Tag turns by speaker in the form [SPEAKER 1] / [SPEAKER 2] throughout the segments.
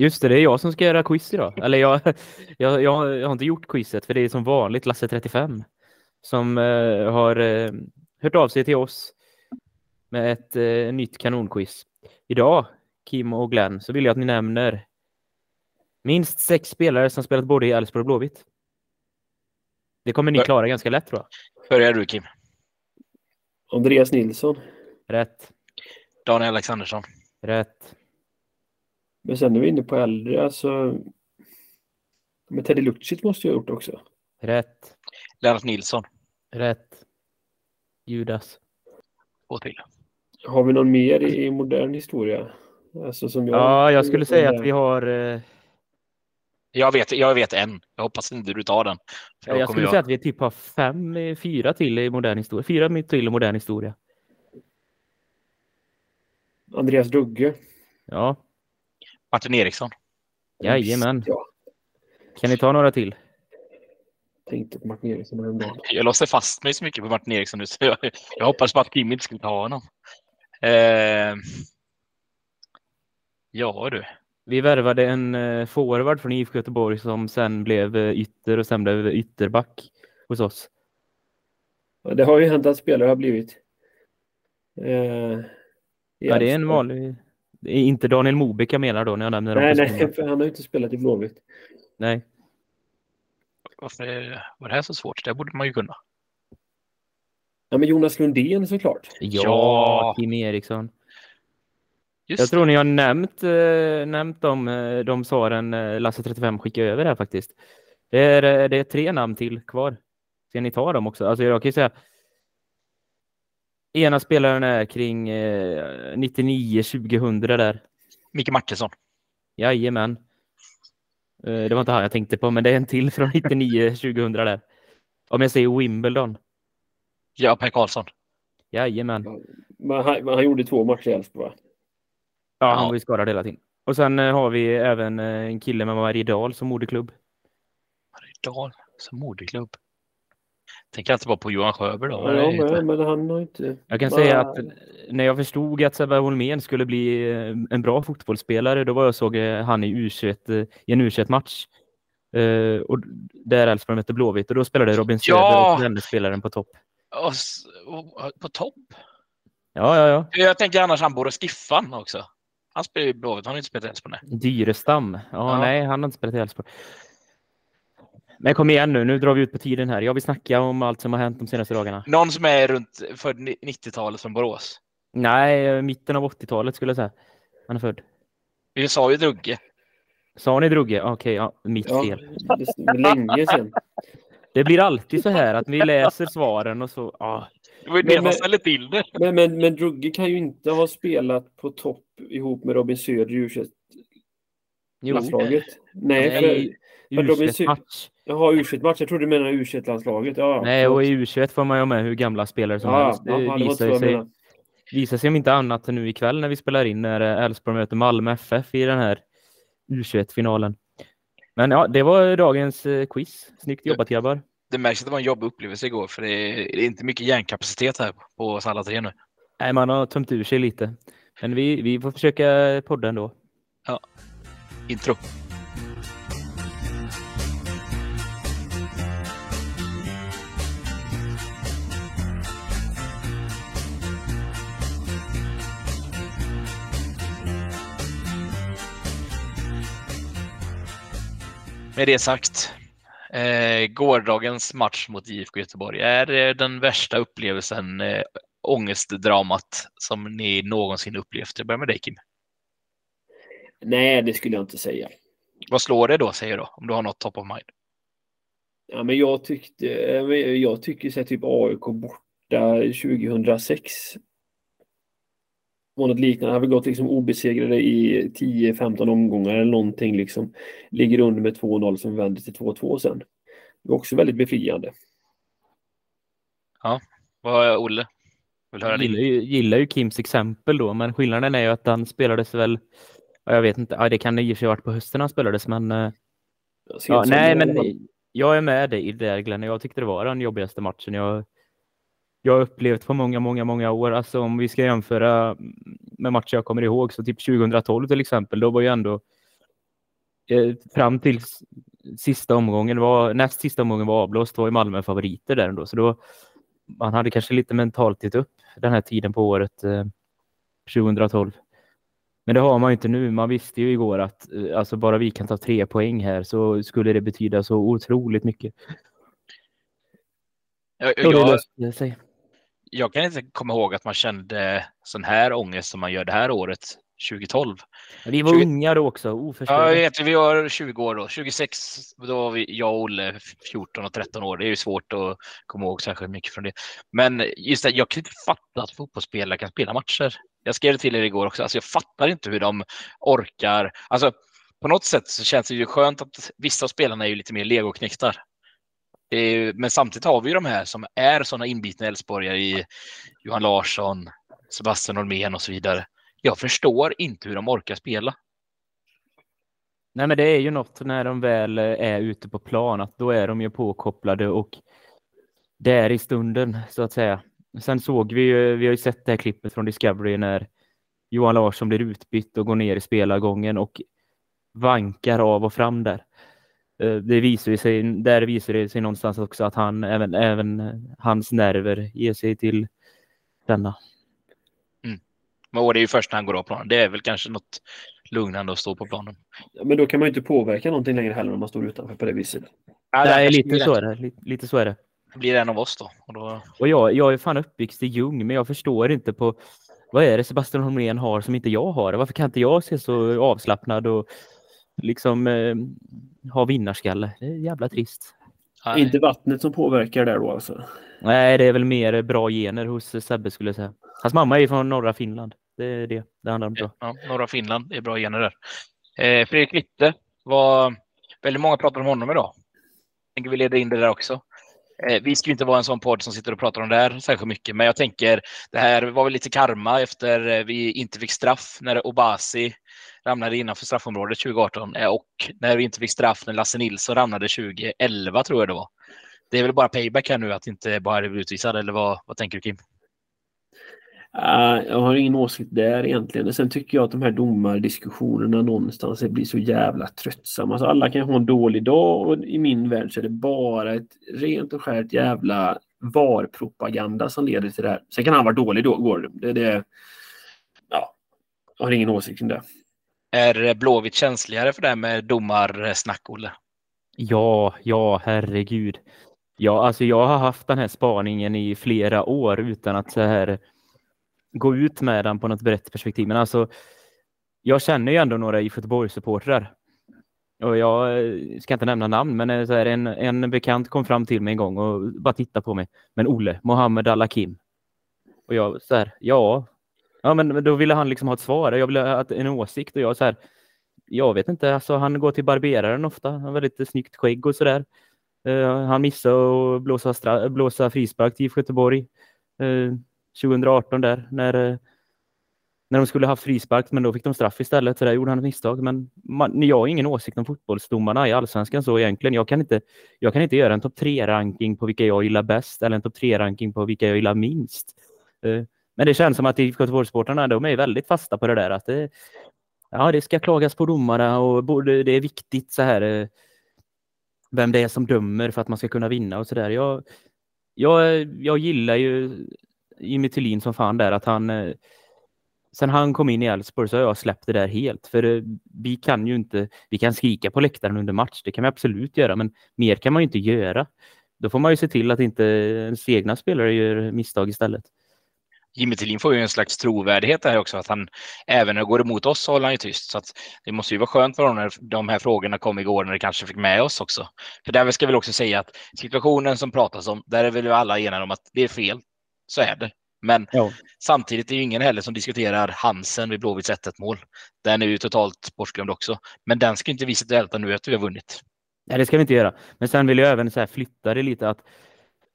[SPEAKER 1] Just det, det är jag som ska göra quiz idag. Eller jag, jag, jag, jag har inte gjort quizet för det är som vanligt Lasse35 som eh, har eh, hört av sig till oss med ett eh, nytt kanonquiz. Idag, Kim och Glenn, så vill jag att ni nämner minst sex spelare som spelat både i Elfsborg och Blåvitt. Det kommer ni klara ganska lätt tror jag.
[SPEAKER 2] Börjar du Kim.
[SPEAKER 3] Andreas Nilsson.
[SPEAKER 1] Rätt.
[SPEAKER 2] Daniel Alexandersson.
[SPEAKER 1] Rätt.
[SPEAKER 3] Men sen är vi inne på äldre, alltså. Men Teddy Lucic måste jag ha gjort också.
[SPEAKER 1] Rätt.
[SPEAKER 2] Lennart Nilsson.
[SPEAKER 1] Rätt. Judas.
[SPEAKER 2] Två till.
[SPEAKER 3] Har vi någon mer i, i modern historia? Alltså som jag,
[SPEAKER 1] Ja, jag skulle säga att vi har... Eh,
[SPEAKER 2] Jag vet, jag vet en. Jag hoppas inte du tar den. Då
[SPEAKER 1] jag skulle säga att vi typ har fem, eh, fyra till i modern historia. Fyra till i modern historia.
[SPEAKER 3] Andreas Dugge.
[SPEAKER 1] Ja,
[SPEAKER 2] Martin Eriksson.
[SPEAKER 1] jajamän.
[SPEAKER 3] Ja,
[SPEAKER 1] Kan ni ta några till?
[SPEAKER 3] tänkte på Martin Eriksson häromdagen.
[SPEAKER 2] Jag låser fast mig så mycket på Martin Eriksson nu så jag, jag hoppas på att Kim inte skulle ta honom. Eh, ja du.
[SPEAKER 1] Vi värvade en eh, forward från IFK Göteborg som sen blev eh, ytter och sen blev ytterback hos oss.
[SPEAKER 3] Det har ju hänt att spelare har blivit. Eh,
[SPEAKER 1] Ja, det är en vanlig... Inte Daniel Mobeck jag menar då när jag nämner
[SPEAKER 3] Nej, nej, för han har ju inte spelat i Blåvitt.
[SPEAKER 1] nej.
[SPEAKER 2] Varför är- var det här så svårt? Det borde man ju kunna.
[SPEAKER 3] Ja, men Jonas Lundén såklart.
[SPEAKER 1] Ja,
[SPEAKER 2] Ja.
[SPEAKER 1] Kim Eriksson.
[SPEAKER 2] Just
[SPEAKER 1] Jag tror ni har nämnt, eh, nämnt de, eh, de svaren eh, Lasse 35 skickade över här faktiskt. Det är, det är tre namn till kvar. Ska ni ta dem också? Alltså jag kan ju säga ena spelaren är kring eh, 99-2000 där.
[SPEAKER 2] Micke Martinsson.
[SPEAKER 1] Jajamän. Eh, Det var inte han jag tänkte på, men det är en till från 99-2000 där. Om jag säger Wimbledon.
[SPEAKER 2] Ja, Per Karlsson.
[SPEAKER 1] Jajamän.
[SPEAKER 3] Men han, men han gjorde två matcher i Elfsborg, va?
[SPEAKER 1] Ja, han var ju skadad hela tiden. Och sen eh, har vi även eh, en kille med Mariedal som moderklubb.
[SPEAKER 2] Mariedal som moderklubb. Tänker alltid bara på Johan Sjöberg då.
[SPEAKER 3] Ja, men, men han har inte...
[SPEAKER 1] Jag kan
[SPEAKER 3] Nej.
[SPEAKER 1] säga att när jag förstod att Sebbe Holmén skulle bli eh, en bra fotbollsspelare, då var jag såg eh, han i, U21, eh, i en U21-match. Eh, och där Elfsborg mötte Blåvitt och då spelade Robin Söder
[SPEAKER 2] Ja!
[SPEAKER 1] och vände spelaren på topp.
[SPEAKER 2] Och s- och- På topp.
[SPEAKER 1] Ja, ja, ja.
[SPEAKER 2] Jag tänker annars han borde Skiffan också. Han spelar ju i Blåvitt. Han har inte spelat i Elfsborg.
[SPEAKER 1] Dyrestam. Ja,
[SPEAKER 2] Ja.
[SPEAKER 1] nej, han har inte spelat i Elfsborg. Men kom igen nu, nu drar vi ut på tiden här. Jag vill snacka om allt som har hänt de senaste dagarna.
[SPEAKER 2] Någon som är runt för 90-talet från Borås.
[SPEAKER 1] Nej, mitten av 80-talet skulle jag säga. Han är född.
[SPEAKER 2] Vi sa ju Drugge.
[SPEAKER 1] Sa ni Drugge? Okej, ja, mitt
[SPEAKER 3] Ja,
[SPEAKER 1] fel.
[SPEAKER 3] länge sedan.
[SPEAKER 1] Det blir alltid så här att vi läser svaren och så... Ah,
[SPEAKER 2] Det var ju
[SPEAKER 3] Men-
[SPEAKER 2] det
[SPEAKER 3] men-
[SPEAKER 2] ställde till det.
[SPEAKER 3] Men, men, men Drugge kan ju inte ha spelat på topp ihop med Robin Söder i
[SPEAKER 1] jo,
[SPEAKER 3] U21-landslaget. Nej, för, för Robin Sö-
[SPEAKER 1] U21-match.
[SPEAKER 3] Jaha, U21-match. Jag trodde du menade U21-landslaget. Ja, ja.
[SPEAKER 1] Nej, och i U21 får man ju med hur gamla spelare som
[SPEAKER 3] ja,
[SPEAKER 1] helst.
[SPEAKER 3] ja,
[SPEAKER 1] Det
[SPEAKER 3] ja, det
[SPEAKER 1] visar, sig, visar sig om inte annat nu ikväll när vi spelar in när eh, Elfsborg möter Malmö FF i den här U21-finalen. Men ja, det var dagens eh, quiz. Snyggt jobbat grabbar.
[SPEAKER 2] Det märks att det var en jobbig upplevelse igår för det är, inte mycket hjärnkapacitet här på oss alla tre nu.
[SPEAKER 1] Nej, man har tömt ur sig lite. Men vi, vi får försöka podda ändå.
[SPEAKER 2] Intro. Med det sagt, eh, gårdagens match mot IFK Göteborg är eh, den värsta upplevelsen, eh, ångestdramat som ni någonsin upplevt. Jag börjar med dig Kim.
[SPEAKER 3] Nej, det skulle jag inte säga.
[SPEAKER 2] Vad slår det då, säger du, om du har något top of mind?
[SPEAKER 3] Ja, men jag tyckte, eh, jag tycker så här, typ AIK borta 2006 var något liknande. Hade vi gått liksom obesegrade i 10-15 omgångar eller någonting liksom. Ligger under med 2-0 som vänder till 2-2 sen. Det var också väldigt befriande.
[SPEAKER 2] Vad Olle? Vill höra
[SPEAKER 1] Jag gillar ju, gillar ju Kims exempel då, men skillnaden är ju att han spelades väl, ja, jag vet inte, ja, det kan i och för sig varit på hösten han spelades, men eh,
[SPEAKER 3] Jag
[SPEAKER 1] ja, nej, men jag är med dig i det där Glenn. Jag tyckte det var den jobbigaste matchen jag, jag har upplevt på många, många, många år. Alltså om vi ska jämföra med matcher jag kommer ihåg, så typ 2012 till exempel, då var ju ändå eh, fram till sista omgången var, näst sista omgången var avblåst var ju Malmö favoriter där ändå. Så då, man hade kanske lite mentalt gett upp den här tiden på året eh, 2012. Men det har man ju inte nu. Man visste ju igår att eh, alltså bara vi kan ta tre poäng här så skulle det betyda så otroligt mycket.
[SPEAKER 2] Jag, jag. Jag kan inte komma ihåg att man kände sån här ångest som man gör det här året, 2012.
[SPEAKER 1] Vi var
[SPEAKER 2] 20
[SPEAKER 1] unga då också,
[SPEAKER 2] Ja, jag vet, vi var 20 år då. 26, då var vi, jag och Olle 14 och 13 år. Det är ju svårt att komma ihåg särskilt mycket från det. Men just det, jag kan inte fatta att fotbollsspelare kan spela matcher. Jag skrev det till er igår också. Alltså, jag fattar inte hur de orkar. Alltså, på något sätt så känns det ju skönt att vissa av spelarna är ju lite mer legoknektar. Det är ju- Men samtidigt har vi ju de här som är sådana inbitna Elfsborgare i Johan Larsson, Sebastian Holmén och så vidare. Jag förstår inte hur de orkar spela.
[SPEAKER 1] Nej, men det är ju något när de väl eh, är ute på plan, att då är de ju påkopplade och det är i stunden så att säga. Sen såg vi ju, vi har ju sett det här klippet från Discovery när Johan Larsson blir utbytt och går ner i spelargången och vankar av och fram där. Eh, Det visar sig, där visar det sig någonstans också att han, även, även hans nerver ger sig till denna.
[SPEAKER 2] Men och det är ju först när han går av planen. Det är väl kanske något lugnande att stå på planen.
[SPEAKER 3] Ja, men då kan man ju inte påverka någonting längre heller om man står utanför på det viset.
[SPEAKER 2] Ja,
[SPEAKER 1] Nej,
[SPEAKER 2] därför
[SPEAKER 1] lite så
[SPEAKER 2] det-
[SPEAKER 1] är det. Lite, lite så är det.
[SPEAKER 2] blir en av oss då. Och då
[SPEAKER 1] Och jag, jag är fan uppväxt i Ljung, men jag förstår inte på vad är det Sebastian Holmén har som inte jag har? Varför kan inte jag se så avslappnad och liksom eh, ha vinnarskalle? Det är jävla trist.
[SPEAKER 2] nej.
[SPEAKER 3] Inte vattnet som påverkar där då alltså.
[SPEAKER 1] Nej, det är väl mer bra gener hos Sebbe skulle jag säga. Hans mamma är ju från norra Finland. Det är det det handlar om. Jag.
[SPEAKER 2] Ja, norra Finland, det är bra gener där. Eh, Fredrik Witte var väldigt många pratar om honom idag. Tänker vi leda in det där också. Eh, vi ska ju inte vara en sån podd som sitter och pratar om det här särskilt mycket, men jag tänker det här var väl lite karma efter eh, vi inte fick straff när Obasi ramlade innanför straffområdet 2018 eh, och när vi inte fick straff när Lasse Nilsson ramlade 2011 tror jag det var. Det är väl bara payback här nu att inte bara bli utvisad eller vad, vad tänker du Kim?
[SPEAKER 3] Uh, jag har ingen åsikt där egentligen. Sen tycker jag att de här domardiskussionerna någonstans blir så jävla tröttsamma. Alltså alla kan ha en dålig dag och i min värld så är det bara ett rent och skärt jävla VAR-propaganda som leder till det här. Sen kan han vara dålig då, går det. det, det ja, jag har ingen åsikt kring det.
[SPEAKER 2] Är Blåvitt känsligare för det här med domarsnack, Olle?
[SPEAKER 1] Ja, ja, herregud. Ja, alltså jag har haft den här spaningen i flera år utan att så här gå ut med den på något brett perspektiv. Men alltså, jag känner ju ändå några i Göteborgssupportrar. Och jag eh, ska inte nämna namn, men eh, så här, en, en bekant kom fram till mig en gång och bara tittade på mig. Men Olle, Mohammed Al-Hakim. Och jag så här, ja. Ja, men då ville han liksom ha ett svar. Jag ville ha en åsikt och jag så här, jag vet inte, alltså han går till barberaren ofta. Han har väldigt snyggt skägg och sådär. Uh, han missade att blåsa, stra- blåsa frispark till IFK Göteborg eh, 2018 där när, eh, när de skulle haft frispark men då fick de straff istället så där gjorde han ett misstag. Men man, jag har ingen åsikt om fotbollsdomarna i allsvenskan så egentligen. Jag kan inte, jag kan inte göra en topp tre ranking på vilka jag gillar bäst eller en topp tre ranking på vilka jag gillar minst. Eh, men det känns som att IFK Göteborgssportarna de är väldigt fasta på det där att det, ja, det ska klagas på domarna och det är viktigt så här eh, vem det är som dömer för att man ska kunna vinna och så där. Jag, jag, jag gillar ju Jimmy Thulin som fan där att han eh, sen han kom in i Elfsborg så har jag släppt det där helt för eh, vi kan ju inte, vi kan skrika på läktaren under match, det kan vi absolut göra, men mer kan man ju inte göra. Då får man ju se till att inte ens egna spelare gör misstag istället.
[SPEAKER 2] Jimmy Tillin får ju en slags trovärdighet där också, att han även när det går emot oss så håller han ju tyst. Så det måste ju vara skönt för honom när de här frågorna kom igår när det kanske fick med oss också. För där ska vi också säga att situationen som pratas om, där är väl alla enade om att det är fel. Så är det. Men
[SPEAKER 1] Ja.
[SPEAKER 2] samtidigt är ju ingen heller som diskuterar Hansen vid Blåvitts 1-1 mål. Den är ju totalt bortglömd också. Men den ska inte vi sitta och älta nu att vi har vunnit.
[SPEAKER 1] Nej, det ska vi inte göra. Men sen vill jag även så här flytta det lite att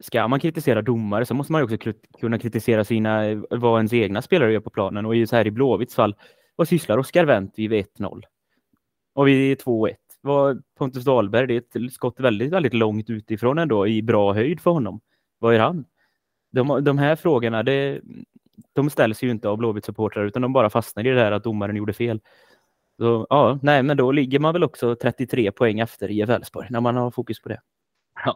[SPEAKER 1] ska man kritisera domare så måste man ju också kunna kritisera sina, vad ens egna spelare gör på planen. Och i, så här i Blåvitts fall, vad sysslar Oskar Wendt vid 1-0? Och vid 2-1? Vad Pontus Dahlberg, det är ett skott väldigt, väldigt långt utifrån ändå i bra höjd för honom. Vad gör han? De, de här frågorna, det, de ställs ju inte av Blåvitts supportrar utan de bara fastnar i det här att domaren gjorde fel. Så, ja, nej, men då ligger man väl också 33 poäng efter IF Elfsborg när man har fokus på det.
[SPEAKER 2] Ja.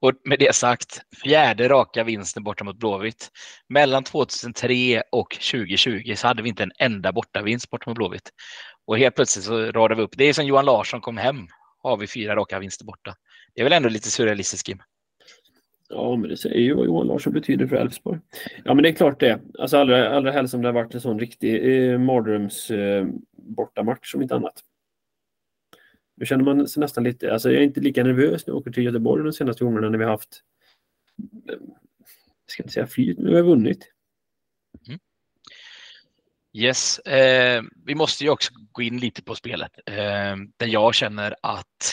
[SPEAKER 2] Och med det sagt, fjärde raka vinsten borta mot Blåvitt. Mellan 2003 och 2020 så hade vi inte en enda bortavinst borta mot Blåvitt. Och helt plötsligt så radar vi upp. Det är som Johan Larsson kom hem. Har vi fyra raka vinster borta. Det är väl ändå lite surrealistiskt, Kim?
[SPEAKER 3] Ja, men det säger ju vad Johan Larsson betyder för Elfsborg. Ja, men det är klart det. Alltså allra, allra helst som det har varit en sån riktig eh, mardröms eh, bortamatch om inte annat. Nu känner man sig nästan lite, alltså jag är inte lika nervös när jag åker till Göteborg de senaste gångerna när vi har haft, jag ska inte säga flyt, men vi har vunnit. Mm.
[SPEAKER 2] Yes, eh, vi måste ju också gå in lite på spelet eh, där jag känner att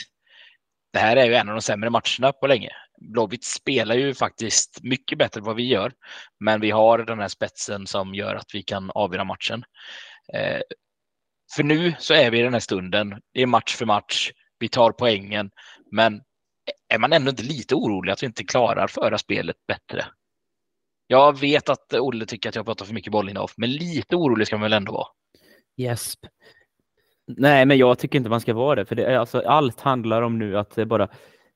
[SPEAKER 2] det här är ju en av de sämre matcherna på länge. Blåvitt spelar ju faktiskt mycket bättre än vad vi gör, men vi har den här spetsen som gör att vi kan avgöra matchen. Eh, för nu så är vi i den här stunden. Det är match för match. Vi tar poängen, men är man ändå inte lite orolig att vi inte klarar föra spelet bättre? Jag vet att Olle tycker att jag pratar för mycket bollinnehav, men lite orolig ska man väl ändå vara?
[SPEAKER 1] Yes. Nej, men jag tycker inte man ska vara det, för det är alltså allt handlar om nu att det bara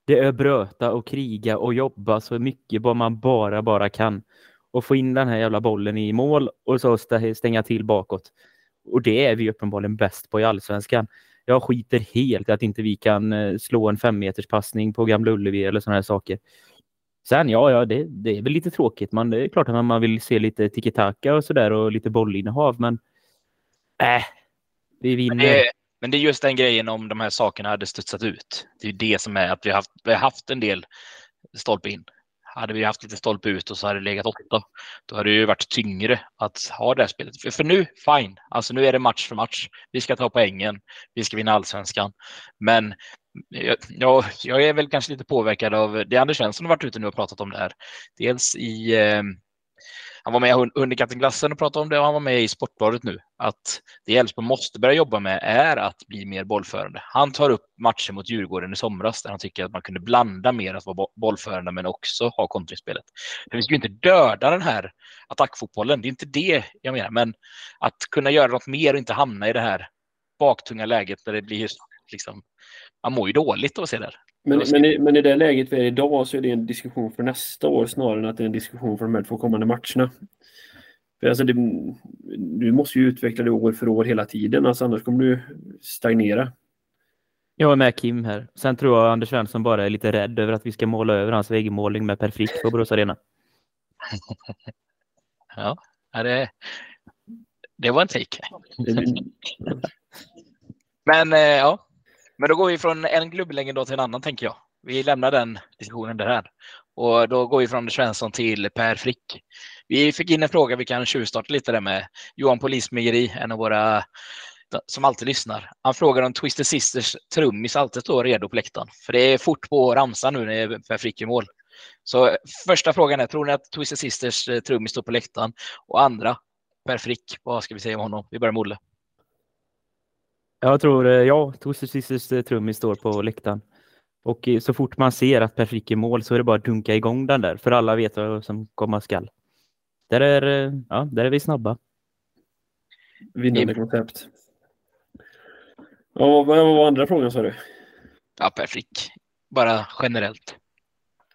[SPEAKER 1] det är bröta och kriga och jobba så mycket vad man bara, bara kan och få in den här jävla bollen i mål och så stänga till bakåt. Och det är vi uppenbarligen bäst på i allsvenskan. Jag skiter helt att inte vi kan eh, slå en femmeterspassning på Gamla Ullevi eller sådana här saker. Sen ja, ja det, det, är väl lite tråkigt. Man, det är klart att man vill se lite tiki-taka och sådär och lite bollinnehav, men äh, vi vinner.
[SPEAKER 2] Men det, men det är just den grejen om de här sakerna hade studsat ut. Det är det som är att vi har haft, vi har haft en del stolpe in. Hade vi haft lite stolpe ut och så hade det legat åtta, då hade det ju varit tyngre att ha det här spelet. För, för nu, fine, alltså nu är det match för match. Vi ska ta poängen, vi ska vinna allsvenskan. Men jag, jag är väl kanske lite påverkad av det Anders Svensson har varit ute nu och pratat om det här. Dels i eh, han var med under Kattenglassen och pratade om det och han var med i Sportbladet nu. Att det Elfsborg måste börja jobba med är att bli mer bollförande. Han tar upp matchen mot Djurgården i somras där han tycker att man kunde blanda mer att vara bollförande men också ha kontringsspelet. vi ska ju inte döda den här attackfotbollen, det är inte det jag menar, men att kunna göra något mer och inte hamna i det här baktunga läget där det blir liksom, man mår ju dåligt av att se det.
[SPEAKER 3] Men, men, i, men i det läget vi är idag så är det en diskussion för nästa år snarare än att det är en diskussion för de här två kommande matcherna. För alltså det, du måste ju utveckla det år för år hela tiden, alltså annars kommer du stagnera.
[SPEAKER 1] Jag är med Kim här. Sen tror jag Anders Svensson bara är lite rädd över att vi ska måla över hans väggmålning med Per Frick på Borås Arena.
[SPEAKER 2] ja, det, det var en take. Men eh, ja, men då går vi från en klubblängd till en annan, tänker jag. Vi lämnar den diskussionen där. Och då går vi från Svensson till Per Frick. Vi fick in en fråga vi kan tjuvstarta lite där med. Johan Polismejeri, en av våra som alltid lyssnar. Han frågar om Twister Sisters trummis alltid står redo på läktaren. För det är fort på ramsan nu när Per Frick är mål. Så första frågan är, tror ni att Twister Sisters trummis står på läktaren? Och andra, Per Frick, vad ska vi säga om honom? Vi börjar med Olle.
[SPEAKER 1] Jag tror, eh, ja, Twister Sisters eh, trummis står på läktaren. Och eh, så fort man ser att Per Frick är mål så är det bara att dunka igång den där, för alla vet vad som komma skall. Där är, ja, där är vi snabba.
[SPEAKER 3] Vinnande koncept. Ja, vad var andra frågan sa du?
[SPEAKER 2] Ja, Per Frick. Bara generellt.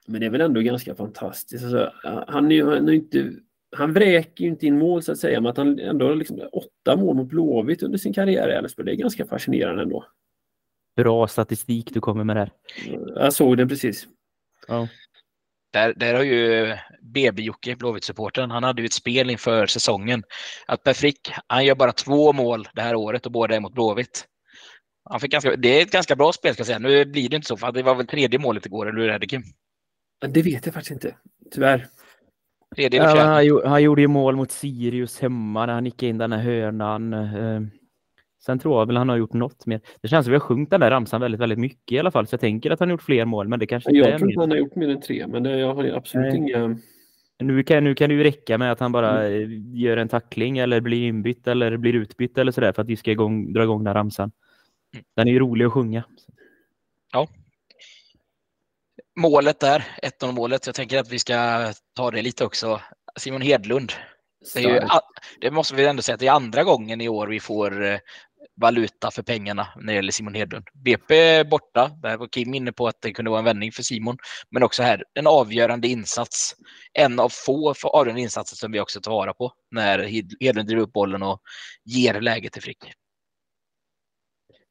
[SPEAKER 3] Men det är väl ändå ganska fantastiskt. Alltså, han, är, han är inte han vräker ju inte in mål så att säga, men att han ändå har liksom åtta mål mot Blåvitt under sin karriär i Elfsborg, det är ganska fascinerande ändå.
[SPEAKER 1] Bra statistik du kommer med där.
[SPEAKER 3] Jag såg den precis.
[SPEAKER 2] Ja. Där, där har ju BB-Jocke, Blåvitt-supporten, han hade ju ett spel inför säsongen. Att Per Frick, han gör bara två mål det här året och båda är mot Blåvitt. Han fick ganska, det är ett ganska bra spel ska jag säga. Nu blir det inte så, för det var väl tredje målet igår, eller hur är det Kim?
[SPEAKER 3] Det vet jag faktiskt inte, tyvärr.
[SPEAKER 1] Tredje fjärde? Han, han, gjorde ju mål mot Sirius hemma när han nickade in den här hörnan. Eh, sen tror jag väl han har gjort något mer. Det känns som vi har sjungit den där ramsan väldigt, väldigt mycket i alla fall. Så jag tänker att han har gjort fler mål, men det kanske
[SPEAKER 3] inte jag är Jag tror inte han har gjort mer än tre, men det, jag har absolut Nej. inga...
[SPEAKER 1] Nu kan, nu kan det ju räcka med att han bara mm. gör en tackling eller blir inbytt eller blir utbytt eller sådär för att vi ska igång, dra igång den ramsan. Mm. Den är ju rolig att sjunga.
[SPEAKER 2] Ja, målet där, 1-0 målet. Jag tänker att vi ska ta det lite också. Simon Hedlund. Det, ju, det, måste vi ändå säga att det är andra gången i år vi får eh, valuta för pengarna när det gäller Simon Hedlund. BP borta. Där var Kim inne på att det kunde vara en vändning för Simon. Men också här, en avgörande insats. En av få avgörande insatser som vi också tar vara på när Hedlund driver upp bollen och ger läget till Frick.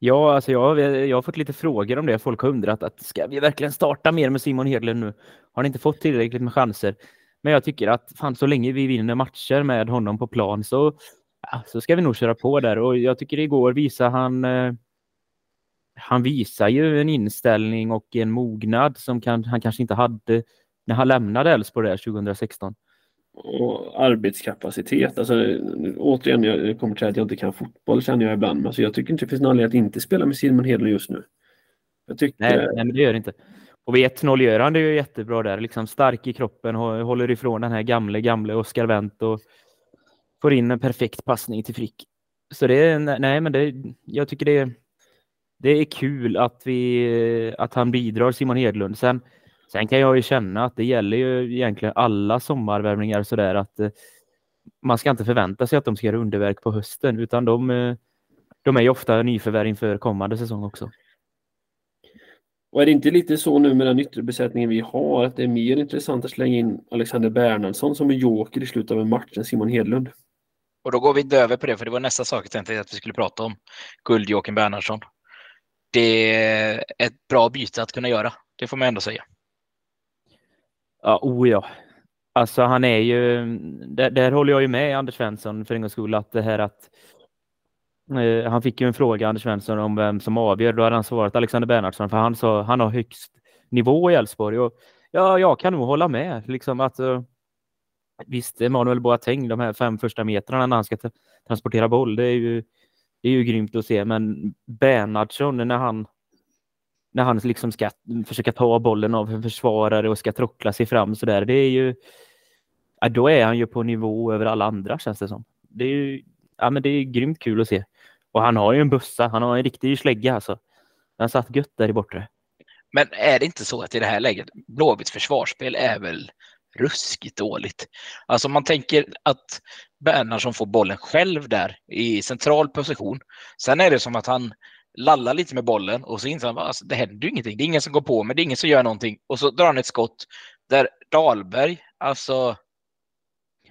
[SPEAKER 1] Ja, alltså jag, jag har fått lite frågor om det. Folk har undrat att ska vi verkligen starta mer med Simon Hedlund nu? Har ni inte fått tillräckligt med chanser? Men jag tycker att fan, så länge vi vinner matcher med honom på plan så, ja, så ska vi nog köra på där. Och jag tycker igår visar han eh, han visar ju en inställning och en mognad som kan, han kanske inte hade när han lämnade Elfsborg där 2016
[SPEAKER 3] och arbetskapacitet. Alltså, återigen, jag kommer till att jag inte kan fotboll känner jag ibland. Men alltså, jag tycker inte det finns någon anledning att inte spela med Simon Hedlund just nu.
[SPEAKER 1] Jag tycker... nej, nej, men det gör det inte. Och vid 1-0 gör han det ju jättebra där. Liksom stark i kroppen, håller ifrån den här gamle, gamle Oscar Wendt och får in en perfekt passning till Frick. Så det är, nej men det, jag tycker det, det är kul att vi, att han bidrar, Simon Hedlund. Sen Sen kan jag ju känna att det gäller ju egentligen alla sommarvärvningar sådär att eh, man ska inte förvänta sig att de ska göra underverk på hösten utan de, eh, de är ju ofta nyförvärv inför kommande säsong också.
[SPEAKER 3] Och är det inte lite så nu med den yttre besättningen vi har att det är mer intressant att slänga in Alexander Bernhardsson som en joker i slutet av en match än Simon Hedlund?
[SPEAKER 2] Och då går vi inte över på det, för det var nästa sak jag tänkte att vi skulle prata om. Guldjokern Bernhardsson. Det är ett bra byte att kunna göra, det får man ändå säga.
[SPEAKER 1] Ja, oh ja. Alltså han är ju, där, där håller jag ju med Anders Svensson för en gångs skull att det här att eh, han fick ju en fråga, Anders Svensson, om vem som avgör. Då hade han svarat Alexander Bernhardsson, för han sa han har högst nivå i Elfsborg. Och ja, jag kan nog hålla med. Liksom att, eh, visst, Emanuel Boateng, de här fem första metrarna när han ska transportera boll, det är ju, det är ju grymt att se. Men Bernhardsson, när han när han liksom ska försöka ta bollen av en försvarare och ska trockla sig fram så där. Det är ju, ja, då är han ju på nivå över alla andra känns det som. Det är ju, ja men det är grymt kul att se. Och han har ju en bussa, han har en riktig slägga alltså. Han satt gött där i bortre.
[SPEAKER 2] Men är det inte så att i det här läget, Blåvitts försvarsspel är väl ruskigt dåligt. Alltså man tänker att Bernhardsson får bollen själv där i central position. Sen är det som att han lallar lite med bollen och så inser han att alltså, det händer ju ingenting. Det är ingen som går på men det är ingen som gör någonting. Och så drar han ett skott där Dahlberg, alltså...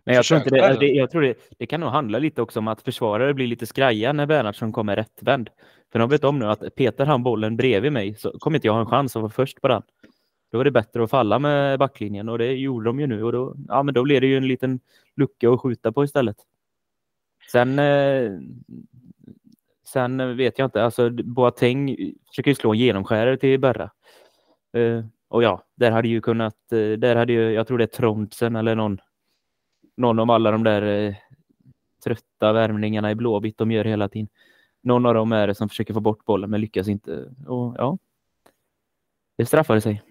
[SPEAKER 1] Men jag tror inte det, det, jag tror det, det kan nog handla lite också om att försvarare blir lite skraja när Bernhardsson kommer rättvänd. För de vet om nu att petar han bollen bredvid mig så kommer inte jag ha en chans att vara först på den. Då är det bättre att falla med backlinjen och det gjorde de ju nu och då, ja, men då blir det ju en liten lucka att skjuta på istället. Sen eh, Sen vet jag inte, alltså Boateng försöker ju slå en genomskärare till Berra. Uh, eh, och ja, där hade ju kunnat, eh, där hade ju, jag tror det är Trondsen eller någon, någon av alla de där eh, trötta värmningarna i Blåvitt de gör hela tiden. Någon av dem är det som försöker få bort bollen men lyckas inte. Och ja, det straffade sig.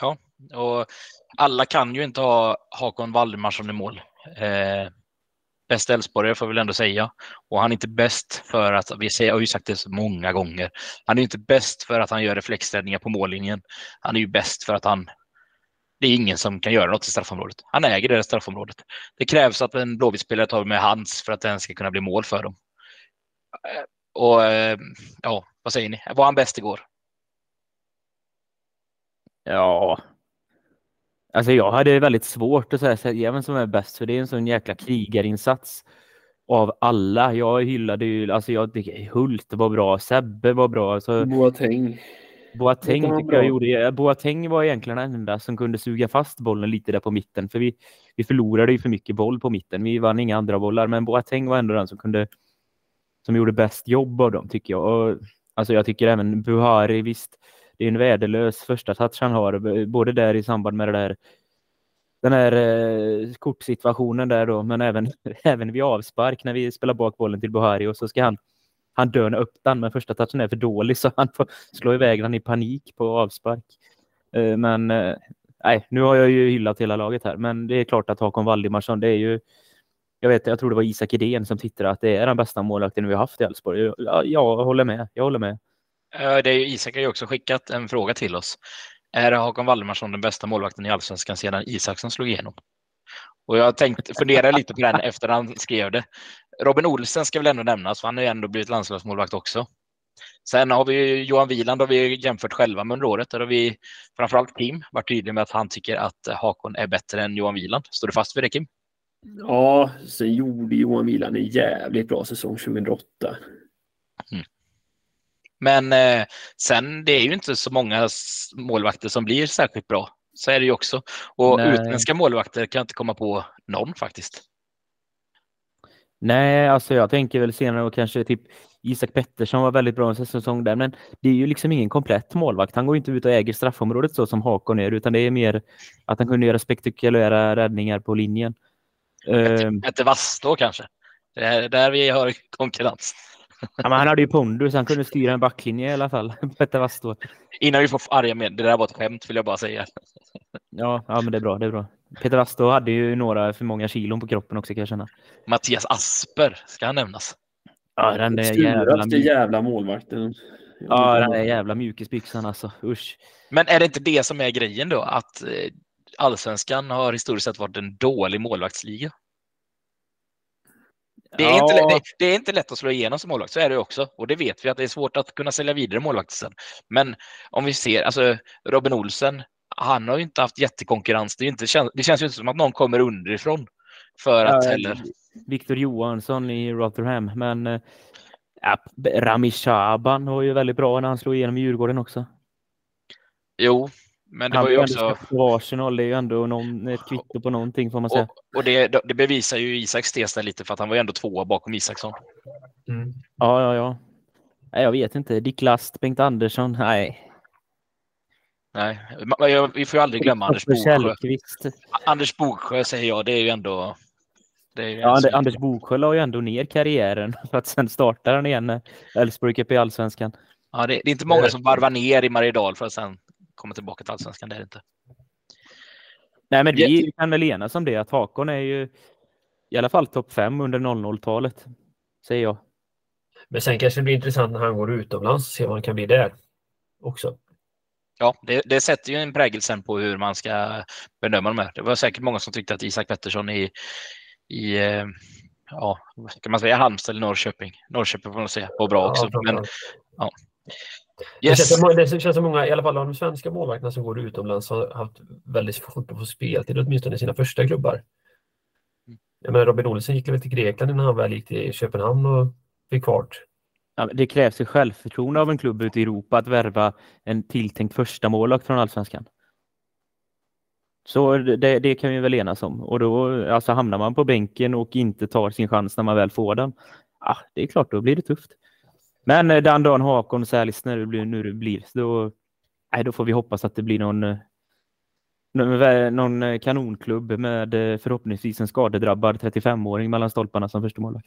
[SPEAKER 2] Ja, och alla kan ju inte ha Hakon Valdemarsson i mål. Eh, bäst Elfsborgare får vi väl ändå säga. Och han är inte bäst för att, vi har ju sagt det så många gånger, han är inte bäst för att han gör reflexräddningar på mållinjen. Han är ju bäst för att han, det är ingen som kan göra något i straffområdet. Han äger det straffområdet. Det krävs att en Blåvitt-spelare tar med hands för att den ska kunna bli mål för dem. Eh, och eh, ja, vad säger ni? Var han bäst igår?
[SPEAKER 1] Ja, Alltså jag hade väldigt svårt att säga vem som är bäst för det är en sån jäkla krigarinsats av alla. Jag hyllade ju, alltså jag tycker Hult var bra, Sebbe var bra. Alltså,
[SPEAKER 3] Boateng.
[SPEAKER 1] Boateng tycker jag gjorde, Boateng var egentligen den enda som kunde suga fast bollen lite där på mitten. För vi, vi förlorade ju för mycket boll på mitten. Vi vann inga andra bollar, men Boateng var ändå den som kunde som gjorde bäst jobb av dem tycker jag. Och, alltså jag tycker även Buhari, visst, det är en värdelös första touch han har, både där i samband med det där den här eh, kortsituationen där då, men även, även vid avspark när vi spelar bak bollen till Buhari och så ska han han döna upp den, men första touchen är för dålig så han får slå iväg den i panik på avspark. Eh, men eh, nej, nu har jag ju hyllat hela laget här, men det är klart att Hakon Valdimarsson, det är ju jag vet, jag tror det var Isak Idén som tittade att det är den bästa målvakten vi har haft i Elfsborg. Jag, jag håller med. Jag håller med.
[SPEAKER 2] Det är, Isak har ju också skickat en fråga till oss. Är Håkan Valdemarsson den bästa målvakten i allsvenskan sedan Isaksson slog igenom? Och jag tänkte fundera lite på den efter han skrev det. Robin Olsen ska väl ändå nämnas, för han har ju ändå blivit landslagsmålvakt också. Sen har vi Johan Wieland har vi jämfört själva med under året. Där har vi framförallt Kim varit tydlig med att han tycker att Hakon är bättre än Johan Wieland. Står du fast vid det Kim?
[SPEAKER 3] Ja, sen gjorde Johan Wieland en jävligt bra säsong 2008. Mm.
[SPEAKER 2] Men eh, sen det är ju inte så många målvakter som blir särskilt bra. Så är det ju också. Och Nej. utländska målvakter kan jag inte komma på någon faktiskt.
[SPEAKER 1] Nej, alltså jag tänker väl senare och kanske typ Isak Pettersson var väldigt bra en säsong där, men det är ju liksom ingen komplett målvakt. Han går inte ut och äger straffområdet så som Hakon är, utan det är mer att han kunde göra spektakulära räddningar på linjen.
[SPEAKER 2] Petter Wastå kanske? Det är där vi har konkurrens.
[SPEAKER 1] Ja, men han hade ju pondus, han kunde styra en backlinje i alla fall. Petter Wastå.
[SPEAKER 2] Innan vi får arga med, det där var ett skämt vill jag bara säga.
[SPEAKER 1] Ja, ja men det är bra, det är bra. Peter Wastå hade ju några för många kilon på kroppen också kan jag känna.
[SPEAKER 2] Mattias Asper ska han nämnas.
[SPEAKER 1] Ja, den där jävla,
[SPEAKER 3] jävla målvakten.
[SPEAKER 1] Ja, den där jävla mjukisbyxan alltså. Usch.
[SPEAKER 2] Men är det inte det som är grejen då? Att eh, allsvenskan har historiskt sett varit en dålig målvaktsliga? Det är, ja. inte, det, det, är inte lätt att slå igenom som målvakt, så är det också. Och det vet vi att det är svårt att kunna sälja vidare målvakter sen. Men om vi ser, alltså Robin Olsen, han har ju inte haft jättekonkurrens. Det, är inte, det känns ju inte som att någon kommer underifrån för att ja, heller.
[SPEAKER 1] Viktor Johansson i Rotherham, men äh, Rami Shaban var ju väldigt bra när han slog igenom i Djurgården också.
[SPEAKER 2] Jo, men det han var ju också...
[SPEAKER 1] Arsenal, det är ju ändå någon, ett kvitto på någonting får man säga.
[SPEAKER 2] Och, och det, det, bevisar ju Isaks tes lite för att han var ju ändå tvåa bakom Isaksson.
[SPEAKER 1] Mm. Ja, ja, ja. Nej, jag vet inte. Dick Last, Bengt Andersson, nej.
[SPEAKER 2] Nej, vi får ju aldrig glömma Anders Bogsjö. Anders Bogsjö säger jag, det är ju ändå...
[SPEAKER 1] Är ju ja, Anders Bogsjö la ju ändå ner karriären för att sen starta den igen när Elfsborg gick upp i allsvenskan.
[SPEAKER 2] Ja, det, det, är inte många som varvar ner i Mariedal för att sen komma tillbaka till allsvenskan. Det är det inte.
[SPEAKER 1] Nej, men vi kan väl enas om det att Hakon är ju i alla fall topp fem under 00-talet, säger jag.
[SPEAKER 3] Men sen kanske det blir intressant när han går utomlands och ser vad han kan bli där också.
[SPEAKER 2] Ja, det, det, sätter ju en prägel sen på hur man ska bedöma de här. Det var säkert många som tyckte att Isak Pettersson i, i eh, ja, kan man säga, Halmstad eller Norrköping. Norrköping får man säga var bra också. Ja, men, ja.
[SPEAKER 3] Yes. Det, känns, det känns som många, i alla fall av de svenska målvakterna som går utomlands, har haft väldigt svårt att få speltid, åtminstone i sina första klubbar. Mm. Jag menar, Robin Olsson gick väl till Grekland innan han väl gick till Köpenhamn och fick fart.
[SPEAKER 1] Ja, det krävs ju självförtroende av en klubb ute i Europa att värva en tilltänkt första målvakt från allsvenskan. Så det, det, kan vi väl enas om. Och då alltså, hamnar man på bänken och inte tar sin chans när man väl får den. Ja, det är klart, då blir det tufft. Men eh, den dagen Hakon säljs när det blir, nu det blir, då, nej, då får vi hoppas att det blir någon, eh, någon eh, kanonklubb med förhoppningsvis en skadedrabbad 35-åring mellan stolparna som första målvakt.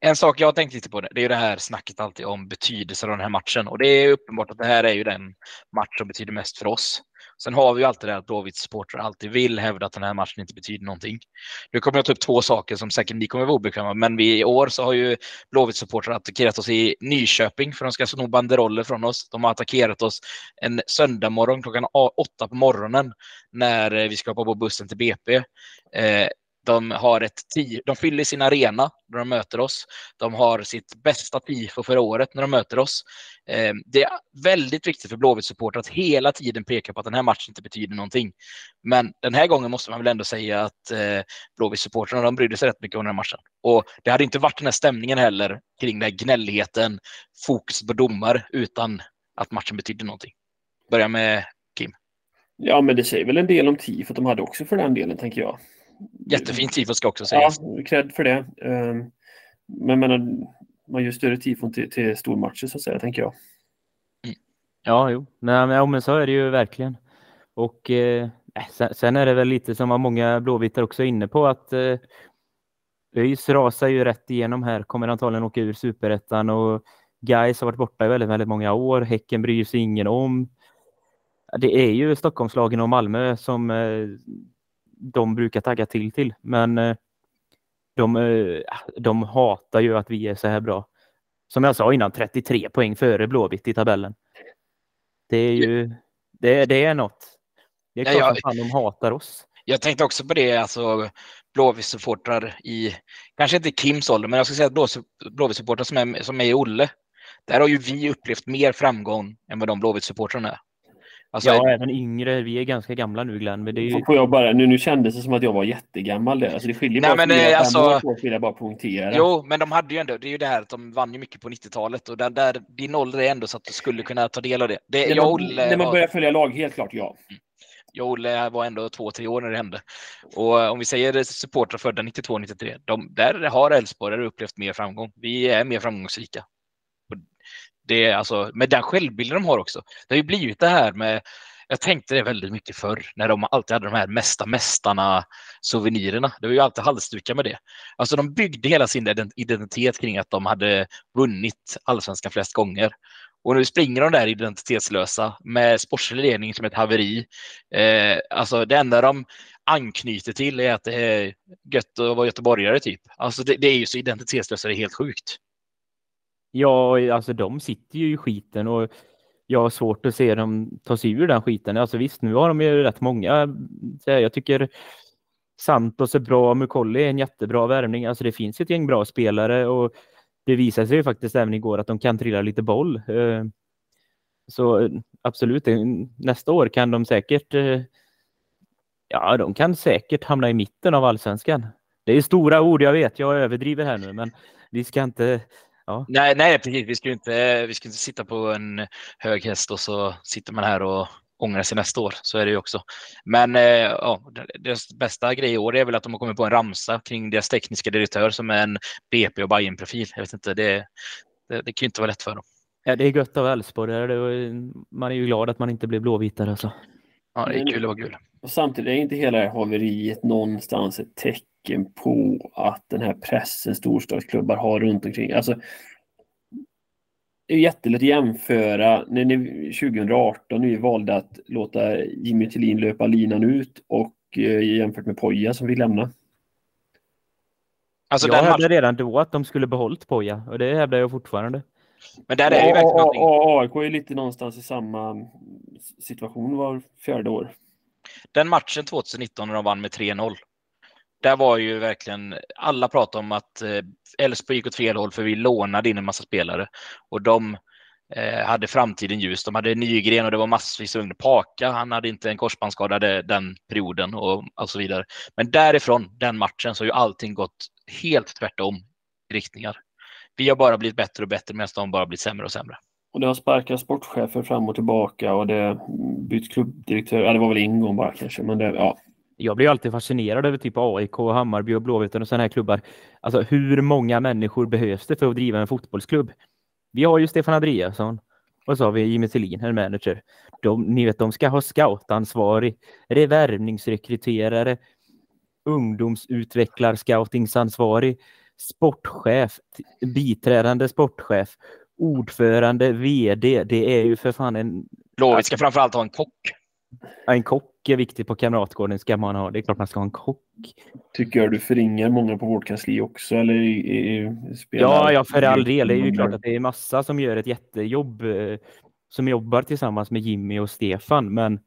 [SPEAKER 2] En sak jag har tänkt lite på det, det är ju det här snacket alltid om betydelsen av den här matchen och det är uppenbart att det här är ju den match som betyder mest för oss. Sen har vi ju alltid det att Blåvitts supportrar alltid vill hävda att den här matchen inte betyder någonting. Nu kommer jag ta upp två saker som säkert ni kommer vara obekväma men vi, i år så har ju Blåvitts supportrar attackerat oss i Nyköping för de ska alltså sno banderoller från oss. De har attackerat oss en söndag morgon klockan åtta på morgonen när eh, vi ska hoppa på bussen till BP. Eh, de, har ett de fyller sin arena när de möter oss. De har sitt bästa tifo för året när de möter oss. Eh, det är väldigt viktigt för Blåvitt-supportrar att hela tiden peka på att den här matchen inte betyder någonting. Men den här gången måste man väl ändå säga att eh, Blåvitts supportrarna de brydde sig rätt mycket om den här matchen. Och det hade inte varit den här stämningen heller kring den här gnälligheten, fokus på domar, utan att matchen betydde någonting. Börja med Kim.
[SPEAKER 3] Ja, men det säger väl en del om tifot de hade också för den delen, tänker jag.
[SPEAKER 2] Jättefint tifo ska också sägas.
[SPEAKER 3] Ja, cred för det. Ehm, men menar, man gör större tifon till, till stormatcher så att säga, tänker jag.
[SPEAKER 1] Mm. Ja, jo. Nej, men, ja, men så är det ju verkligen. Och eh, sen, sen, är det väl lite som många blåvita också är inne på att eh, ÖIS rasar ju rätt igenom här, kommer antagligen åka ur superettan och Gais har varit borta i väldigt, väldigt många år. Häcken bryr sig ingen om. Det är ju Stockholmslagen och Malmö som eh, de brukar tagga till till. Men eh, de, eh, de hatar ju att vi är så här bra. Som jag sa innan, 33 poäng före Blåvitt i tabellen. Det är ju det, det är något. Det är klart ja, jag, att de hatar oss.
[SPEAKER 2] Jag tänkte också på det, alltså Blåvitt-supportrar i, kanske inte Kims ålder, men jag ska säga Blåvitt-supportrar som är, som är i Olle. Där har ju vi upplevt mer framgång än vad de Blåvitt-supportrarna är.
[SPEAKER 1] Alltså, ja, även yngre. Vi är ganska gamla nu Glenn. Men det är ju...
[SPEAKER 3] Jag bara, nu, nu kändes det som att jag var jättegammal där. Alltså det skiljer Nej, bara men, fyra, alltså, år vill jag bara poängtera.
[SPEAKER 2] Jo, men de hade ju ändå, det är ju det här att de vann ju mycket på 90-talet och där, där, din ålder är ändå så att du skulle kunna ta del av det. det
[SPEAKER 3] när,
[SPEAKER 2] man,
[SPEAKER 3] Olle, när man börjar följa lag, helt klart ja.
[SPEAKER 2] Mm. Jag och Olle var ändå två, tre år när det hände. Och om vi säger supportrar födda 92-93, där har Elfsborg upplevt mer framgång. Vi är mer framgångsrika. Det är alltså med den självbilden de har också. Det har ju blivit det här med jag tänkte det väldigt mycket förr när de alltid hade de här mesta mästarna souvenirerna. Det var ju alltid halsdukar med det. Alltså de byggde hela sin identitet kring att de hade vunnit allsvenskan flest gånger. Och nu springer de där identitetslösa med sportslig ledning som ett haveri. Eh, alltså det enda de anknyter till är att det är gött att vara göteborgare typ. Alltså det, det är ju så identitetslösa, det är helt sjukt.
[SPEAKER 1] Ja, alltså de sitter ju i skiten och jag har svårt att se dem ta sig ur den skiten. Alltså visst, nu har de ju rätt många. Jag tycker Santos är bra, Mukolli är en jättebra värvning. Alltså det finns ett gäng bra spelare och det visade sig ju faktiskt även igår att de kan trilla lite boll. Eh, så eh, absolut, eh, nästa år kan de säkert Ja, de kan säkert hamna i mitten av allsvenskan. Det är stora ord, jag vet, jag överdriver här nu, men vi ska inte
[SPEAKER 2] Ja. Nej, nej, precis. Vi ska inte, vi ska inte sitta på en hög häst och så sitter man här och ångrar sig nästa år. Så är det ju också. Men eh, ja, deras bästa grej i år är väl att de har kommit på en ramsa kring deras tekniska direktör som är en BP och bayern profil Jag vet inte, det, det, det kan ju inte vara lätt för dem.
[SPEAKER 1] Ja, det är gött av Elfsborg. Man är ju glad att man inte blev blåvitare. Alltså.
[SPEAKER 2] Ja, det är kul att vara gul.
[SPEAKER 3] Och samtidigt är inte hela haveriet någonstans ett tecken tecken på att den här pressen storstadsklubbar har runt omkring. Alltså, det är jättelätt att jämföra när ni 2018 när vi valde att låta Jimmy Tillin löpa linan ut och eh, jämfört med Poja som vi lämna.
[SPEAKER 1] Alltså jag hävdade redan då att de skulle behållit Poja och det hävdar jag fortfarande.
[SPEAKER 2] Men där är ju verkligen någonting.
[SPEAKER 3] AIK är lite någonstans i samma situation var fjärde år.
[SPEAKER 2] Den matchen 2019 när de vann med 3-0 där var ju verkligen, alla pratade om att eh, Elfsborg gick åt fel håll för vi lånade in en massa spelare och de eh, hade framtiden ljus. De hade Nygren och det var massvis av unga. Paka, han hade inte en korsbandsskada den perioden och, och så vidare. Men därifrån, den matchen, så har ju allting gått helt tvärtom i riktningar. Vi har bara blivit bättre och bättre medan de bara blivit sämre och sämre.
[SPEAKER 3] Och det har sparkat sportchefer fram och tillbaka och det bytt klubbdirektör. Ja, det var väl ingång bara kanske, men det, ja,
[SPEAKER 1] jag blir alltid fascinerad över typ AIK, Hammarby och Blåvitt och sådana här klubbar. Alltså hur många människor behövs det för att driva en fotbollsklubb? Vi har ju Stefan Andreasson och så har vi Jimmy Tillin, en manager. De, ni vet, de ska ha scoutansvarig, revärvningsrekryterare, ungdomsutvecklar scoutingsansvarig, sportchef, biträdande sportchef, ordförande, vd. Det är ju för fan en...
[SPEAKER 2] Blåvitt ska framförallt ha en kock.
[SPEAKER 1] En kock är viktigt på Kamratgården. Ska man ha. Det är klart man ska ha en kock.
[SPEAKER 3] Tycker jag du förringar många på vårt kansli också? Eller i,
[SPEAKER 1] ja, ja, för all del. Det är ju klart att det är massa som gör ett jättejobb. Eh, som jobbar tillsammans med Jimmy och Stefan. Men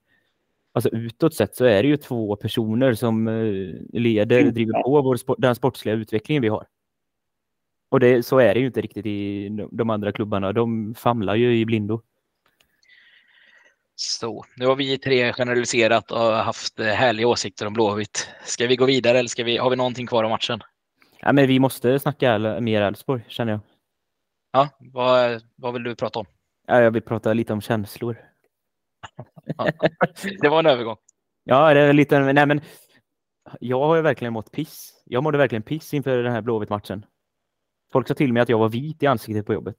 [SPEAKER 1] alltså, utåt sett så är det ju två personer som eh, leder, driver på vår, den sportsliga utvecklingen vi har. Och det, så är det ju inte riktigt i de andra klubbarna. De famlar ju i blindo.
[SPEAKER 2] Så, nu har vi tre generaliserat och haft eh, härliga åsikter om Blåvitt. Ska vi gå vidare eller ska vi, har vi någonting kvar av matchen?
[SPEAKER 1] Ja, men vi måste snacka mer Elfsborg, känner jag.
[SPEAKER 2] Ja, vad, vad vill du prata om?
[SPEAKER 1] Ja, jag vill prata lite om känslor.
[SPEAKER 2] Ja, det var en övergång.
[SPEAKER 1] Ja, det är lite, nej men jag har ju verkligen mått piss. Jag mådde verkligen piss inför den här Blåvitt-matchen. Folk sa till mig att jag var vit i ansiktet på jobbet.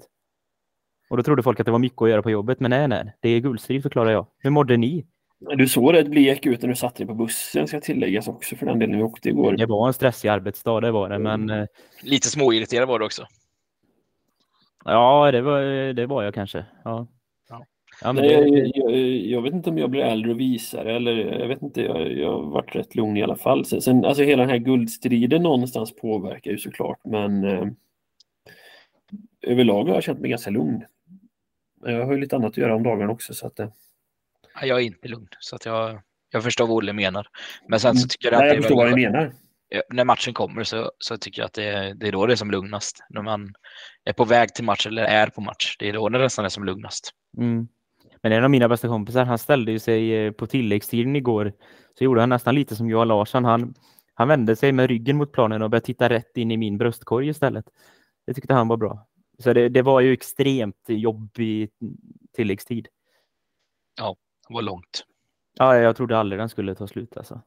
[SPEAKER 1] Och då trodde folk att det var mycket att göra på jobbet, men nej, nej, det är guldstrid förklarar jag. Hur mådde ni?
[SPEAKER 3] Du såg rätt blek ut när du satte dig på bussen, ska tilläggas också för den delen vi åkte igår.
[SPEAKER 1] Det var en stressig arbetsdag, det var det, men... Mm.
[SPEAKER 2] Lite småirriterad var du också.
[SPEAKER 1] Ja, det var, det var jag kanske. Ja.
[SPEAKER 3] Ja, Nej, det... jag, jag, jag, vet inte om jag blir äldre och visare eller jag vet inte, jag, jag har varit rätt lugn i alla fall. Sen, alltså hela den här guldstriden någonstans påverkar ju såklart, men eh, överlag har jag känt mig ganska lugn. Jag har ju lite annat att göra om dagarna också. Så att, eh.
[SPEAKER 2] Jag är inte lugn, så att jag, jag förstår vad Olle menar. Men sen så mm. tycker jag
[SPEAKER 3] att Nej, jag förstår vad du menar.
[SPEAKER 2] när matchen kommer så, så tycker jag att det, det är då det är som lugnast. När man är på väg till match eller är på match. Det är då det nästan är som lugnast.
[SPEAKER 1] Mm. Men en av mina bästa kompisar, han ställde ju sig eh, på tilläggstiden igår. Så gjorde han nästan lite som Johan Larsson. Han, han vände sig med ryggen mot planen och började titta rätt in i min bröstkorg istället. Det tyckte han var bra. Så det, det var ju extremt jobbig tilläggstid.
[SPEAKER 2] Ja, det var långt.
[SPEAKER 1] Ja, jag trodde aldrig den skulle ta slut alltså.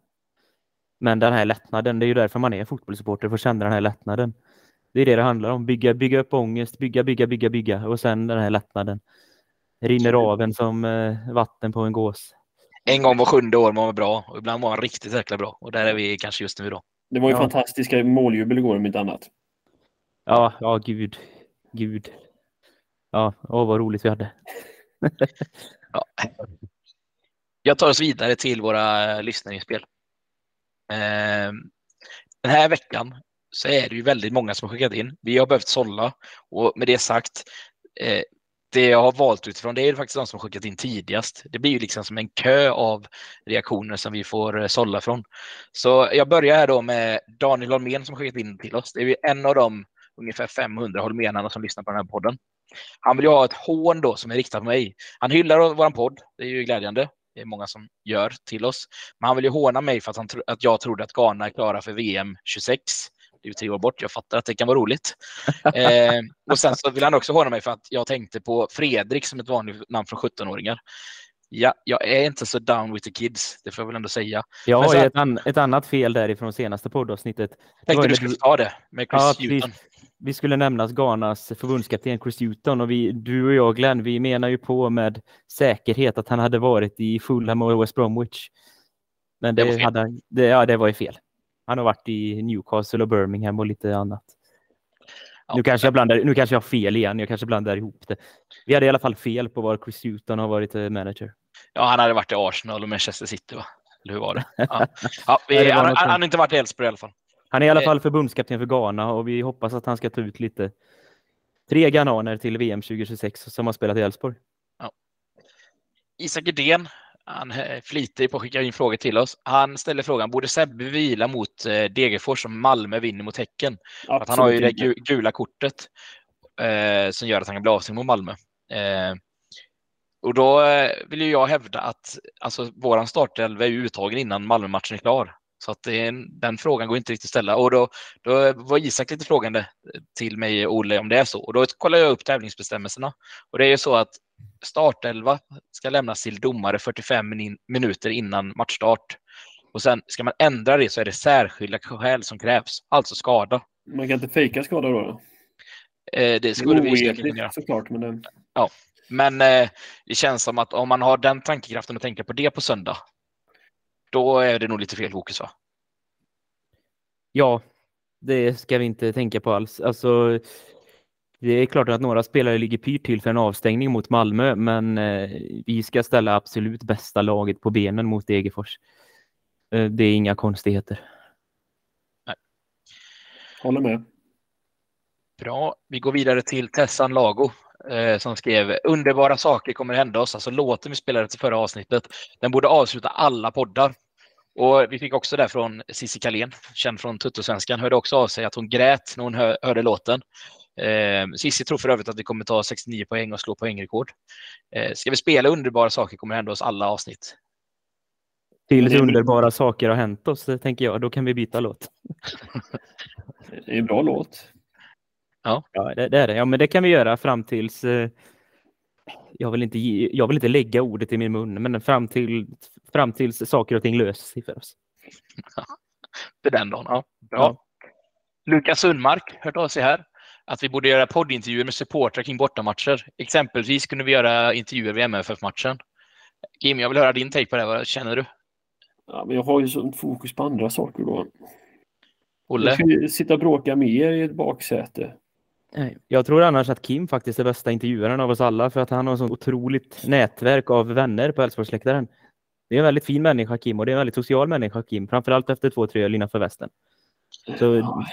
[SPEAKER 1] Men den här lättnaden, det är ju därför man är fotbollssupporter, för att känna den här lättnaden. Det är det det handlar om. Bygga, bygga upp ångest, bygga, bygga, bygga, bygga och sen den här lättnaden. Rinner av en som eh, vatten på en gås.
[SPEAKER 2] En gång var sjunde år man var bra och ibland var man riktigt jäkla bra. Och där är vi kanske just nu då.
[SPEAKER 3] Det var ju
[SPEAKER 1] Ja.
[SPEAKER 3] fantastiska måljubel igår om inte annat.
[SPEAKER 1] Ja, ja, gud. Gud. Ja, åh, vad roligt vi hade.
[SPEAKER 2] Ja. Jag tar oss vidare till våra lyssnarinspel. Ehm, den här veckan så är det ju väldigt många som har skickat in. Vi har behövt sålla och med det sagt, eh, det jag har valt utifrån det är faktiskt de som har skickat in tidigast. Det blir ju liksom som en kö av reaktioner som vi får eh, sålla från. Så jag börjar här då med Daniel Holmén som har skickat in till oss. Det är ju en av de ungefär 500 holménarna som lyssnar på den här podden. Han vill ju ha ett hån då som är riktat på mig. Han hyllar vår podd. Det är ju glädjande. Det är många som gör till oss. Men han vill ju håna mig för att, han tro, att jag trodde att Ghana är klara för VM 26. Det är ju tre år bort. Jag fattar att det kan vara roligt. Eh, och sen så vill han också håna mig för att jag tänkte på Fredrik som ett vanligt namn från 17-åringar. Ja, jag är inte så down with the kids. Det får jag väl ändå säga.
[SPEAKER 1] Jag har ju ett, an, ett annat fel därifrån senaste poddavsnittet. Var
[SPEAKER 2] Tänkte du skulle ta det med Chris
[SPEAKER 1] Ja,
[SPEAKER 2] Hewton.
[SPEAKER 1] Vi skulle nämnas Ghanas förbundskapten Chris Hewton och vi, du och jag Glenn, vi menar ju på med säkerhet att han hade varit i Fulham och West Bromwich. Men
[SPEAKER 2] Det
[SPEAKER 1] det, hade, han- det, ja, det var ju fel. Han har varit i Newcastle och Birmingham och lite annat.
[SPEAKER 2] Ja,
[SPEAKER 1] nu, kanske jag blandar, nu kanske jag har fel igen, jag kanske blandar ihop det. Vi hade i alla fall fel på var Chris Hewton har varit eh, manager.
[SPEAKER 2] Ja, han hade varit i Arsenal och Manchester City, va? Eller hur var det? Ja. Ja, vi, han, han, han har inte varit i Elfsborg i alla fall.
[SPEAKER 1] Han är i alla
[SPEAKER 2] Eh.
[SPEAKER 1] fall förbundskapten för Ghana och vi hoppas att han ska ta ut lite tre ghananer till VM 2026 som har spelat i Elfsborg.
[SPEAKER 2] Isak Edén, han är flitig på att skicka in frågor till oss. Han ställer frågan, borde Sebbe vila mot eh, Degerfors om Malmö vinner mot Häcken? Att han har ju det gula kortet eh, som gör att han kan bli avstängd mot Malmö. Eh, och då eh, vill ju jag hävda att alltså, våran startelva är uttagen innan Malmö-matchen är klar. Så att är en, den frågan går inte riktigt att ställa. Och då, då var Isak lite frågande till mig, Olle, om det är så. Och då kollar jag upp tävlingsbestämmelserna. Och det är ju så att startelva ska lämnas till domare 45 min- minuter innan matchstart. Och sen ska man ändra det så är det särskilda skäl som krävs, alltså skada.
[SPEAKER 3] Man kan inte fejka skada då?
[SPEAKER 2] Eh, det skulle vi säkert kunna göra.
[SPEAKER 3] Såklart, men det,
[SPEAKER 2] Men eh, det känns som att om man har den tankekraften och tänker på det på söndag, då är det nog lite fel fokus va?
[SPEAKER 1] Ja, det ska vi inte tänka på alls. Alltså, det är klart att några spelare ligger pyrt till för en avstängning mot Malmö, men eh, vi ska ställa absolut bästa laget på benen mot Degerfors. Eh, det är inga konstigheter.
[SPEAKER 3] håller med.
[SPEAKER 2] Bra, vi går vidare till Tessan Lago eh, som skrev underbara saker kommer hända oss. Alltså låten vi spelade till förra avsnittet, den borde avsluta alla poddar. Och vi fick också där från Cissi Kalén, känd från Tuttosvenskan, hörde också av sig att hon grät när hon hör, hörde låten. Eh, Cissi tror för övrigt att vi kommer ta 69 poäng och slå poängrekord. Eh, ska vi spela underbara saker kommer hända oss alla avsnitt?
[SPEAKER 1] Tills
[SPEAKER 3] det
[SPEAKER 1] underbara saker har hänt oss, tänker jag. Då kan vi byta låt.
[SPEAKER 3] Det är en bra låt.
[SPEAKER 1] Ja, det, det är det. Ja, men det kan vi göra fram tills... Eh, jag, vill inte ge, jag vill inte lägga ordet i min mun, men fram, till, fram tills saker och ting löser sig för oss.
[SPEAKER 2] För den dagen. Ja, bra.
[SPEAKER 1] Ja.
[SPEAKER 2] Lukas Sundmark hört av sig här att vi borde göra poddintervjuer med supportrar kring bortamatcher. Exempelvis kunde vi göra intervjuer vid MFF-matchen. Kim, jag vill höra din take på det. Vad känner du?
[SPEAKER 3] Ja, men jag har ju sånt fokus på andra saker då.
[SPEAKER 2] Olle?
[SPEAKER 3] Jag ska ju sitta och bråka med er i ett baksäte.
[SPEAKER 1] Nej, Jag tror annars att Kim faktiskt är bästa intervjuaren av oss alla för att han har så otroligt nätverk av vänner på Älvsborgsläktaren. Det är en väldigt fin människa Kim och det är en väldigt social människa Kim, framförallt efter två, tre öl innanför västen. Så
[SPEAKER 3] Ja,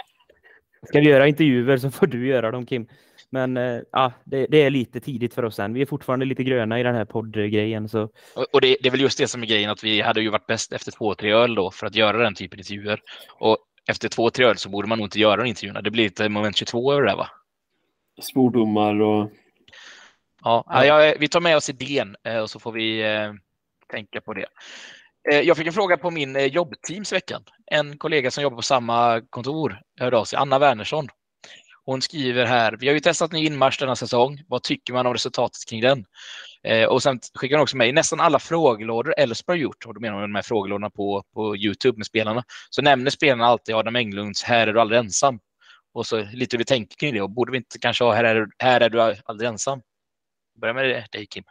[SPEAKER 1] ska vi göra intervjuer så får du göra dem Kim. Men eh, ja, det, det är lite tidigt för oss än. Vi är fortfarande lite gröna i den här poddgrejen. Så
[SPEAKER 2] Och och det, det är väl just det som är grejen, att vi hade ju varit bäst efter två, tre öl då för att göra den typen av intervjuer. Och efter två, tre öl så borde man nog inte göra de intervjuerna. Det blir lite moment 22 över det va?
[SPEAKER 3] Svordomar och...
[SPEAKER 2] Ja, ja. vi tar med oss idén eh, och så får vi eh, tänka på det. Eh, jag fick en fråga på min jobbteams veckan. En kollega som jobbar på samma kontor hörde av sig, Anna Wernersson. Hon skriver här, vi har ju testat ny inmarsch denna säsong. Vad tycker man om resultatet kring den? Och sen skickar hon också med, i nästan alla frågelådor Elfsborg gjort, och då menar hon de här frågelådorna på, på Youtube med spelarna, så nämner spelarna alltid Adam Englunds Här är du aldrig ensam. Och så lite hur vi tänker kring det, och borde vi inte kanske ha Här är, du, här är du aldrig ensam? Börja med dig Kim.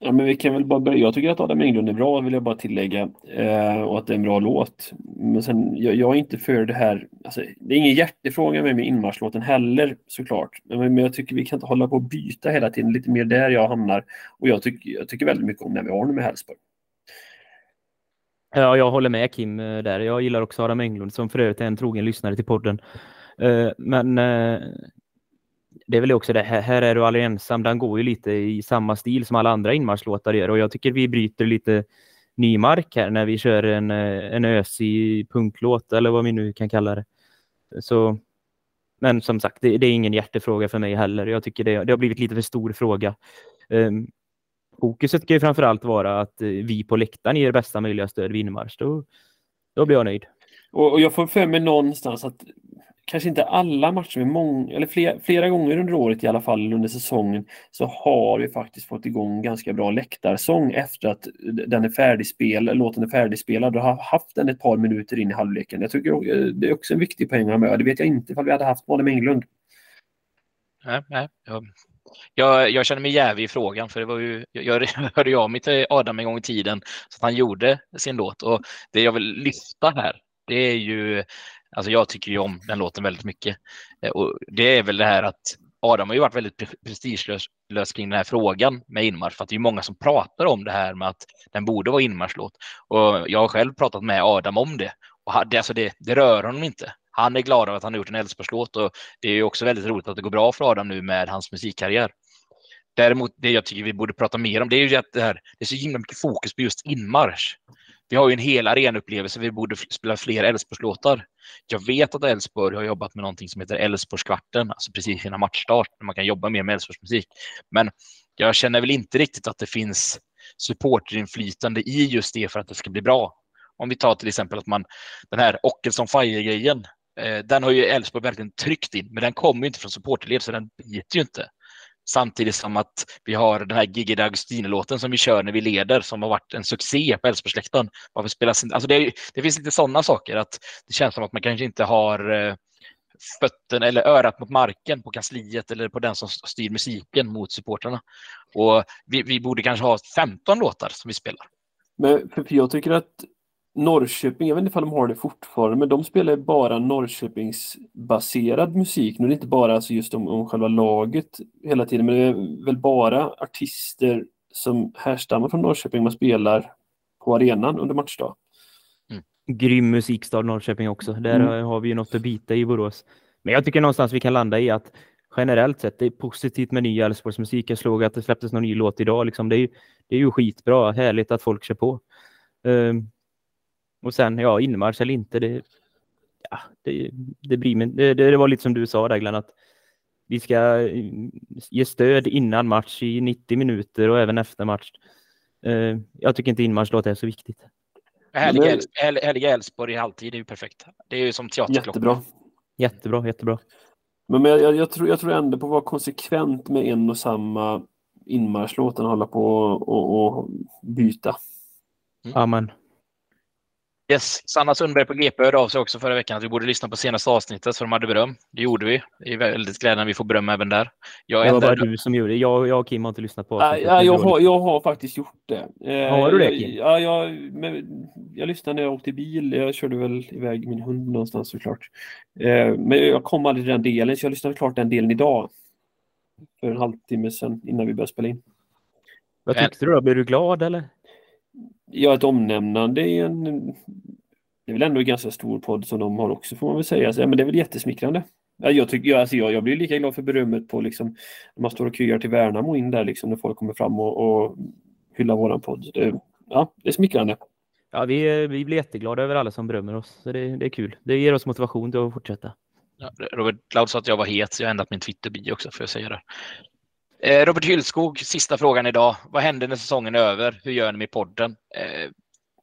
[SPEAKER 3] Ja, men vi kan väl bara börja. Jag tycker att Adam Englund är bra, vill jag bara tillägga. Eh, och att det är en bra låt. Men sen, jag, jag är inte för det här. Alltså, det är ingen hjärtefråga med, med inmarschlåten heller såklart. Men, men jag tycker vi kan inte hålla på och byta hela tiden. Lite mer där jag hamnar. Och jag, tycker, jag tycker väldigt mycket om när vi har med Hälsborg.
[SPEAKER 1] Ja, jag håller med Kim eh, där. Jag gillar också Adam Englund som för övrigt är en trogen lyssnare till podden. Eh, men eh, det är väl också det här, här är du aldrig ensam. Den går ju lite i samma stil som alla andra inmarschlåtar gör och jag tycker vi bryter lite ny mark här när vi kör en, eh, en ösig punklåt eller vad vi nu kan kalla det. Så, men som sagt, det, det är ingen hjärtefråga för mig heller. Jag tycker det, det har blivit lite för stor fråga. Um, fokuset ska ju framför allt vara att eh, vi på läktaren ger bästa möjliga stöd vid inmarsch. Då, då blir jag nöjd.
[SPEAKER 3] Och, och jag får för mig någonstans att kanske inte alla matcher, men många, eller flera, flera gånger under året i alla fall under säsongen så har vi faktiskt fått igång ganska bra läktarsång efter att den är färdigspel, låten är färdigspelad och har haft den ett par minuter in i halvleken. Jag tycker eh, det är också en viktig poäng att ha med. Det vet jag inte ifall vi hade haft Malin Englund.
[SPEAKER 2] Nej, nej. Jag, jag, jag känner mig jävig i frågan för det var ju, jag, jag hörde jag mig till Adam en gång i tiden så att han gjorde sin låt och det jag vill lyfta här det är ju Alltså jag tycker ju om den låten väldigt mycket. Eh, och det är väl det här att Adam har ju varit väldigt prestigelös kring den här frågan med inmarsch, för att det är många som pratar om det här med att den borde vara inmarschlåt. Och jag har själv pratat med Adam om det och det, alltså det, det rör honom inte. Han är glad över att han har gjort en Älvsborgslåt och det är också väldigt roligt att det går bra för Adam nu med hans musikkarriär. Däremot det jag tycker vi borde prata mer om, det är ju att det, här, det är så himla mycket fokus på just inmarsch. Vi har ju en hel arenupplevelse, vi borde spela fler Elfsborgslåtar. Jag vet att Elfsborg har jobbat med någonting som heter Elfsborgskvarten, alltså precis innan matchstart, när man kan jobba mer med Elfsborgsmusik. Men jag känner väl inte riktigt att det finns supporterinflytande i just det för att det ska bli bra. Om vi tar till exempel att man, den här Ockelsson Fire-grejen, eh, den har ju Elfsborg verkligen tryckt in, men den kommer inte från supporterled, så den biter ju inte. Samtidigt som att vi har den här Gigi D'Agostino-låten som vi kör när vi leder som har varit en succé på Älvsborgsläktaren. Alltså det, det finns lite sådana saker att det känns som att man kanske inte har eh, fötterna fötten eller örat mot marken på kansliet eller på den som styr musiken mot supportrarna. Och vi, vi borde kanske ha 15 låtar som vi spelar.
[SPEAKER 3] Men för jag tycker att Norrköping, jag vet inte om de har det fortfarande, men de spelar bara Norrköpingsbaserad musik. Nu är det inte bara alltså just om, om själva laget hela tiden, men det är väl bara artister som härstammar från Norrköping man spelar på arenan under matchdag.
[SPEAKER 1] Mm. Grym musikstad Norrköping också. Där mm. har vi ju något att bita i Borås. Men jag tycker någonstans vi kan landa i att generellt sett, det är positivt med ny Älvsborgsmusik. Jag slog att det släpptes någon ny låt idag. Liksom. Det, är, det är ju skitbra, härligt att folk kör på. Um, och sen, ja, inmarsch eller inte, det, ja, det, det, blir, det, det var lite som du sa där Glenn, att vi ska ge stöd innan match i 90 minuter och även efter match. Uh, jag tycker inte inmarschlåt är så viktigt.
[SPEAKER 2] Härliga Älvsborg i halvtid är ju perfekt. Det är ju som teaterklockan.
[SPEAKER 3] Jättebra.
[SPEAKER 1] Jättebra, jättebra.
[SPEAKER 3] Men, men jag, jag, tror, jag tror ändå på att vara konsekvent med en och samma inmarschlåt än hålla på och, och, och byta.
[SPEAKER 1] Mm. Amen.
[SPEAKER 2] Yes, Sanna Sundberg på GP hörde av sig också förra veckan att vi borde lyssna på senaste avsnittet för de hade beröm. Det gjorde vi. Det är väldigt glädjande att vi får beröm även där.
[SPEAKER 1] Jag det var bara du som gjorde det. Jag, jag och Kim har inte lyssnat på
[SPEAKER 3] avsnittet. Ja, jag, har, jag har faktiskt gjort det.
[SPEAKER 1] har du det Kim?
[SPEAKER 3] Ja, jag, men, jag lyssnade när jag åkte bil. Jag körde väl iväg min hund någonstans såklart. Eh, men jag kom aldrig till den delen så jag lyssnade klart den delen idag. För en halvtimme sedan innan vi började spela in.
[SPEAKER 1] Vad tyckte du då? Blev du glad eller?
[SPEAKER 3] Ja, ett omnämnande i en... Det är väl ändå en ganska stor podd som de har också får man väl säga. Så, ja, men det är väl jättesmickrande. Ja, jag, tycker, jag, alltså jag, jag blir lika glad för berömmet på liksom, när man står och köar till Värnamo in där liksom, när folk kommer fram och, och hyllar våran podd. Det, ja, det är smickrande.
[SPEAKER 1] Ja, vi, vi blir jätteglada över alla som berömmer oss. Så det, det är kul. Det ger oss motivation till att fortsätta.
[SPEAKER 2] Ja, Robert Cloud sa att jag var het, så jag har ändrat min Twitter-bio också för att säga det. Eh, Robert Hyllskog, sista frågan idag. Vad händer när säsongen är över? Hur gör ni med podden? Eh,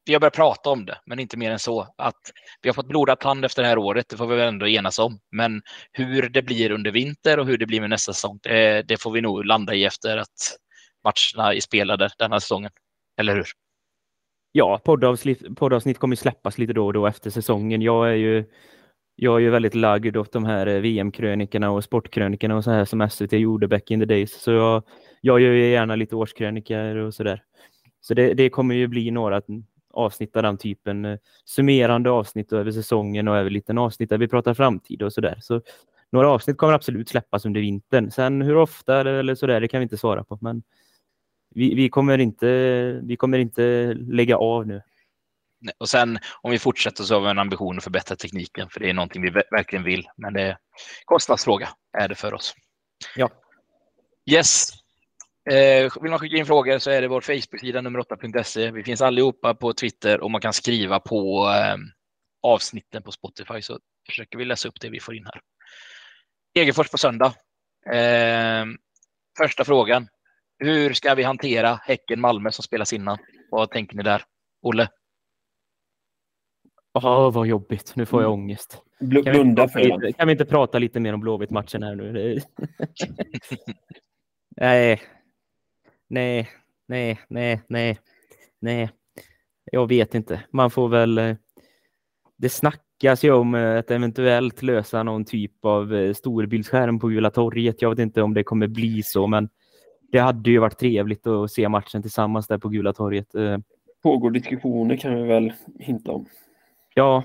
[SPEAKER 2] vi har börjat prata om det, men inte mer än så. Att vi har fått blodad tand efter det här året, det får vi väl ändå enas om. Men hur det blir under vinter och hur det blir med nästa säsong, det, det får vi nog landa i efter att matcherna är spelade denna säsongen. Eller hur?
[SPEAKER 1] Ja, poddavsnitt, poddavsnitt kommer släppas lite då och då efter säsongen. Jag är ju, jag är ju väldigt lagd åt de här eh, VM-krönikorna och sportkrönikorna och så här som SVT gjorde back in the days. Så jag, jag gör ju gärna lite årskrönikor och så där. Så det, det kommer ju bli några avsnitt av den typen. Eh, summerande avsnitt över säsongen och över lite avsnitt där vi pratar framtid och så där. Så några avsnitt kommer absolut släppas under vintern. Sen hur ofta eller så där, det kan vi inte svara på. Men vi, vi, kommer inte, vi kommer inte lägga av nu.
[SPEAKER 2] Och sen om vi fortsätter så har vi en ambition att förbättra tekniken, för det är någonting vi ver- verkligen vill. Men det är kostnadsfråga är det för oss.
[SPEAKER 1] Ja.
[SPEAKER 2] Yes. Eh, vill man skicka in frågor så är det vår Facebook-sida nummer 8.se. Vi finns allihopa på Twitter och man kan skriva på eh, avsnitten på Spotify så försöker vi läsa upp det vi får in här. Degerfors på söndag. Eh, första frågan. Hur ska vi hantera Häcken-Malmö som spelas innan? Vad tänker ni där? Olle?
[SPEAKER 1] Åh, vad jobbigt. Nu får jag
[SPEAKER 3] Mm.
[SPEAKER 1] ångest.
[SPEAKER 3] Bl-
[SPEAKER 1] Kan
[SPEAKER 3] blunda för
[SPEAKER 1] lite, kan vi inte prata lite mer om Blåvitt-matchen här nu? Nej. Nej, nej, nej, nej, nej. Jag vet inte. Man får väl... eh, Det snackas ju om eh, att eventuellt lösa någon typ av eh, storbildsskärm på Gula torget. Jag vet inte om det kommer bli så, men det hade ju varit trevligt att se matchen tillsammans där på Gula torget.
[SPEAKER 3] Pågår diskussioner kan vi väl hinta om.
[SPEAKER 1] Ja.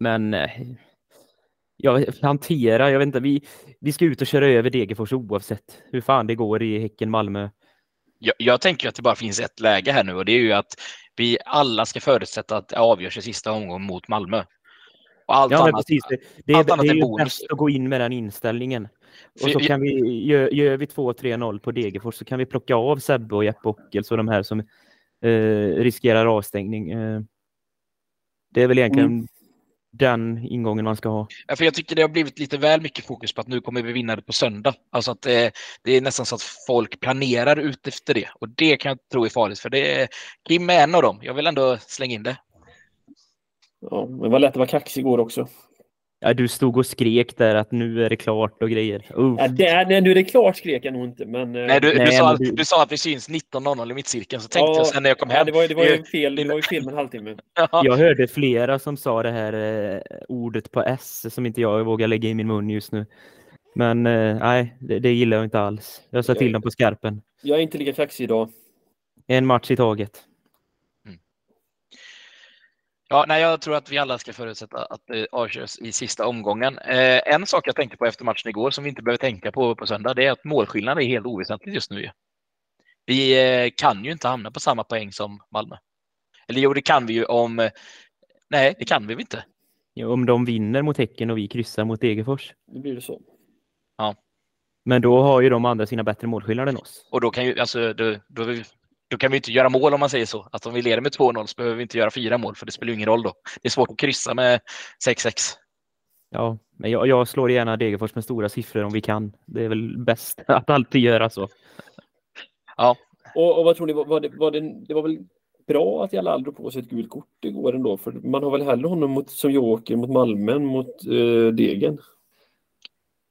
[SPEAKER 1] Men eh, ja, hantera, jag vet inte, vi, vi ska ut och köra över Degerfors oavsett hur fan det går i Häcken-Malmö.
[SPEAKER 2] Jag, jag tänker att det bara finns ett läge här nu och det är ju att vi alla ska förutsätta att det avgörs i sista omgången mot Malmö. Och allt
[SPEAKER 1] Ja,
[SPEAKER 2] annat,
[SPEAKER 1] precis. Det, det är,
[SPEAKER 2] allt annat
[SPEAKER 1] det är ju bäst att gå in med den inställningen. Och så
[SPEAKER 2] jag-
[SPEAKER 1] kan vi, gör, gör vi 2-3-0 på Degerfors så kan vi plocka av Sebbe och Jeppe Ockels och de här som eh, riskerar avstängning. Eh, det är väl egentligen
[SPEAKER 3] Mm.
[SPEAKER 1] den ingången man ska ha.
[SPEAKER 2] Ja, för jag tycker det har blivit lite väl mycket fokus på att nu kommer vi vinna det på söndag. Alltså att det, det är nästan så att folk planerar ut efter det. Och det kan jag tro är farligt, för det är, Kim är en av dem. Jag vill ändå slänga in det.
[SPEAKER 3] Ja, det var lätt att vara kaxig igår också.
[SPEAKER 1] Ja, du stod och skrek där att nu är det klart och grejer.
[SPEAKER 3] Ja, det, nej, nu är det klart skrek jag nog inte, men... eh,
[SPEAKER 2] Nej, du,
[SPEAKER 1] Nej,
[SPEAKER 2] du, sa,
[SPEAKER 1] men
[SPEAKER 2] att-
[SPEAKER 1] du-
[SPEAKER 2] du sa att vi syns 19.00 i mittcirkeln, så tänkte
[SPEAKER 3] Ja,
[SPEAKER 2] jag sen när jag kom
[SPEAKER 3] ja,
[SPEAKER 2] hem.
[SPEAKER 3] det var, ju- det var ju
[SPEAKER 2] det-
[SPEAKER 3] fel, det var ju fel med en halvtimme.
[SPEAKER 1] Jag hörde flera som sa det här eh, ordet på S som inte jag vågar lägga i min mun just nu. Men eh, nej, det, det gillar jag inte alls. Jag sa
[SPEAKER 3] Jag-
[SPEAKER 1] till dem på skarpen.
[SPEAKER 3] Jag är inte lika kaxig idag.
[SPEAKER 1] En match i taget.
[SPEAKER 2] Ja, nej, jag tror att vi alla ska förutsätta att det avgörs i sista omgången. Eh, en sak jag tänkte på efter matchen igår som vi inte behöver tänka på på söndag, det är att målskillnaden är helt oväsentlig just nu. Vi eh, kan ju inte hamna på samma poäng som Malmö. Eller jo, det kan vi ju om... Nej, det kan vi väl inte.
[SPEAKER 1] Ja, Om de vinner mot Häcken och vi kryssar mot Degerfors.
[SPEAKER 3] Då blir det så.
[SPEAKER 1] Men då har ju de andra sina bättre målskillnad än oss.
[SPEAKER 2] Och då kan, ju, alltså, då, då, då kan vi inte göra mål om man säger så. Att om vi leder med 2-0 så behöver vi inte göra fyra mål, för det spelar ju ingen roll då. Det är svårt att kryssa med 6-6.
[SPEAKER 1] Ja, men jag, jag slår gärna Degerfors med stora siffror om vi kan. Det är väl bäst att alltid göra så.
[SPEAKER 3] Och, och vad tror ni, var, det, var det, det var väl bra att Jalal drog på sig ett gult kort igår ändå? För man har väl hellre honom mot, som joker mot Malmö än mot eh, Degen?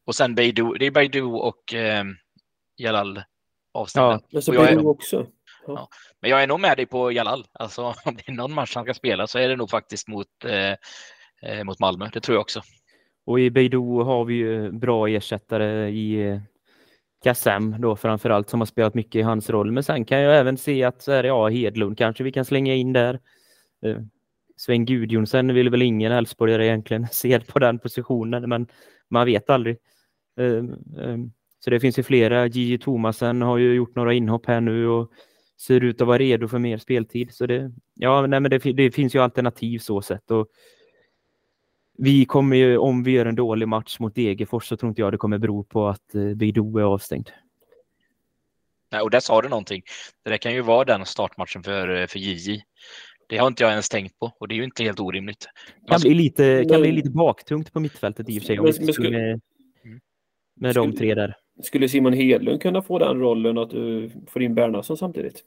[SPEAKER 2] Och sen Beidou, det är Beidou och eh, Jalal avstängda.
[SPEAKER 1] Ja,
[SPEAKER 3] Men så
[SPEAKER 2] Och är-
[SPEAKER 3] det också.
[SPEAKER 2] Men jag är nog med dig på Jalal. Alltså, om det är någon match han ska spela så är det nog faktiskt mot, eh, eh, mot Malmö. Det tror jag också.
[SPEAKER 1] Och i Beidou har vi ju bra ersättare i eh, Kassem då framförallt som har spelat mycket i hans roll. Men sen kan jag även se att så här, ja, Hedlund kanske vi kan slänga in där. Eh, Sven Gudjonsen vill väl ingen Elfsborgare egentligen se på den positionen, men man vet aldrig. Så det finns ju flera. Gigi Thomasen har ju gjort några inhopp här nu och ser ut att vara redo för mer speltid. Så det, ja, nej, men det, det finns ju alternativ så sett. Och vi kommer ju, om vi gör en dålig match mot Degerfors så tror inte jag det kommer bero på att eh, Beidou är avstängd.
[SPEAKER 2] Nej, och där sa du någonting. Det där kan ju vara den startmatchen för, för Gigi. Det har inte jag ens tänkt på och det är ju inte helt orimligt.
[SPEAKER 1] Kan bli lite, kan bli lite baktungt på mittfältet i och för sig. Om
[SPEAKER 3] Men-
[SPEAKER 1] vi skulle,
[SPEAKER 3] skulle-
[SPEAKER 1] med, med de tre där.
[SPEAKER 3] Skulle Simon Hedlund kunna få den rollen att du får in Bernhardsson samtidigt?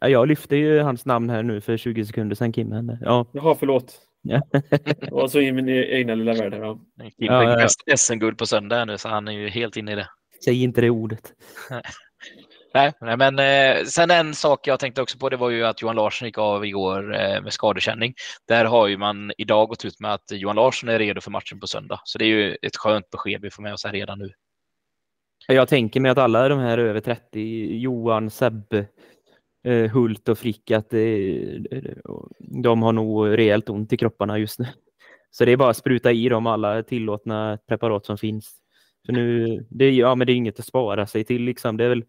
[SPEAKER 1] Ja, jag lyfte ju hans namn här nu för 20 sekunder sedan Kim. men, Ja,
[SPEAKER 3] Jaha, förlåt.
[SPEAKER 1] Ja.
[SPEAKER 3] Var så i min egna lilla värld här. Ja.
[SPEAKER 2] Kim
[SPEAKER 1] Ja, ja, ja.
[SPEAKER 2] SM-guld på söndag nu så han är ju helt inne i det.
[SPEAKER 1] säg inte det ordet.
[SPEAKER 2] Nej, nej men eh, sen en sak jag tänkte också på det var ju att Johan Larsson gick av igår eh, med skadekänning. Där har ju man idag gått ut med att Johan Larsson är redo för matchen på söndag. Så det är ju ett skönt besked vi får med oss här redan nu.
[SPEAKER 1] Jag tänker mig att alla de här över 30, Johan, Sebbe, eh, Hult och Frick, att eh, de har nog rejält ont i kropparna just nu. Så det är bara att spruta i dem alla tillåtna preparat som finns. För nu, det, är- ja, men det är inget att spara sig till. Liksom. Det, är väl,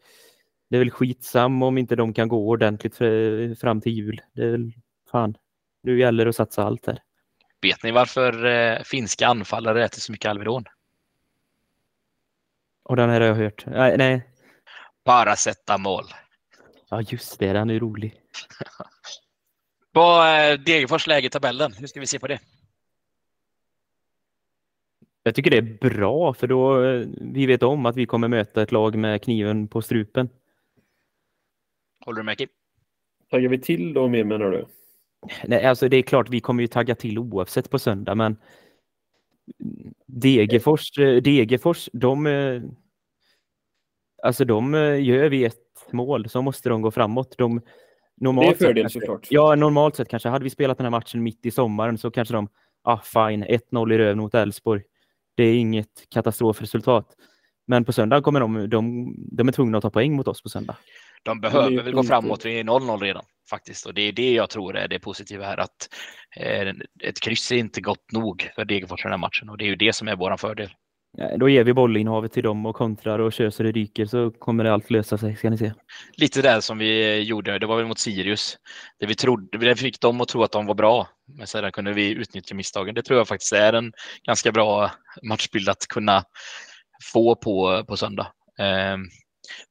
[SPEAKER 1] det är väl skitsam om inte de kan gå ordentligt för, fram till jul. Det är väl, fan, nu gäller det att satsa allt här.
[SPEAKER 2] Vet ni varför eh, finska anfallare äter så mycket Alvedon?
[SPEAKER 1] Och den här har jag hört. Nej, nej.
[SPEAKER 2] Paracetamol.
[SPEAKER 1] Ja, just det, den är rolig.
[SPEAKER 2] Vad är Degerfors läge i tabellen? Hur ska vi se på det?
[SPEAKER 1] Jag tycker det är bra för då eh, vi vet om att vi kommer möta ett lag med kniven på strupen.
[SPEAKER 2] Håller du med Kim?
[SPEAKER 3] Taggar vi till då mer menar du?
[SPEAKER 1] Nej, alltså det är klart vi kommer ju tagga till oavsett på söndag men Degerfors, eh, Degerfors de eh, alltså de eh, gör vi ett mål så måste de gå framåt. De, normalt
[SPEAKER 3] Det är
[SPEAKER 1] sett
[SPEAKER 3] fördel
[SPEAKER 1] kanske-
[SPEAKER 3] såklart.
[SPEAKER 1] Ja, normalt sett kanske hade vi spelat den här matchen mitt i sommaren så kanske de, ah fine, 1-0 i röv mot Elfsborg. Det är inget katastrofresultat. Men på söndag kommer de, de, de är tvungna att ta poäng mot oss på söndag.
[SPEAKER 2] De
[SPEAKER 3] det är
[SPEAKER 2] behöver väl gå framåt vid 0-0 redan faktiskt. Och det är det jag tror är det positiva här. Att eh, ett kryss är inte gott nog för Degerfors i den här matchen. Och det är ju det som är våran fördel.
[SPEAKER 1] Då ger vi bollinnehavet till dem och kontrar och kör så det ryker så kommer det allt lösa sig, ska ni se.
[SPEAKER 2] Lite där som vi gjorde, det var väl mot Sirius. Det vi trodde, det fick dem att tro att de var bra. Men sedan kunde vi utnyttja misstagen. Det tror jag faktiskt är en ganska bra matchbild att kunna få på, på söndag.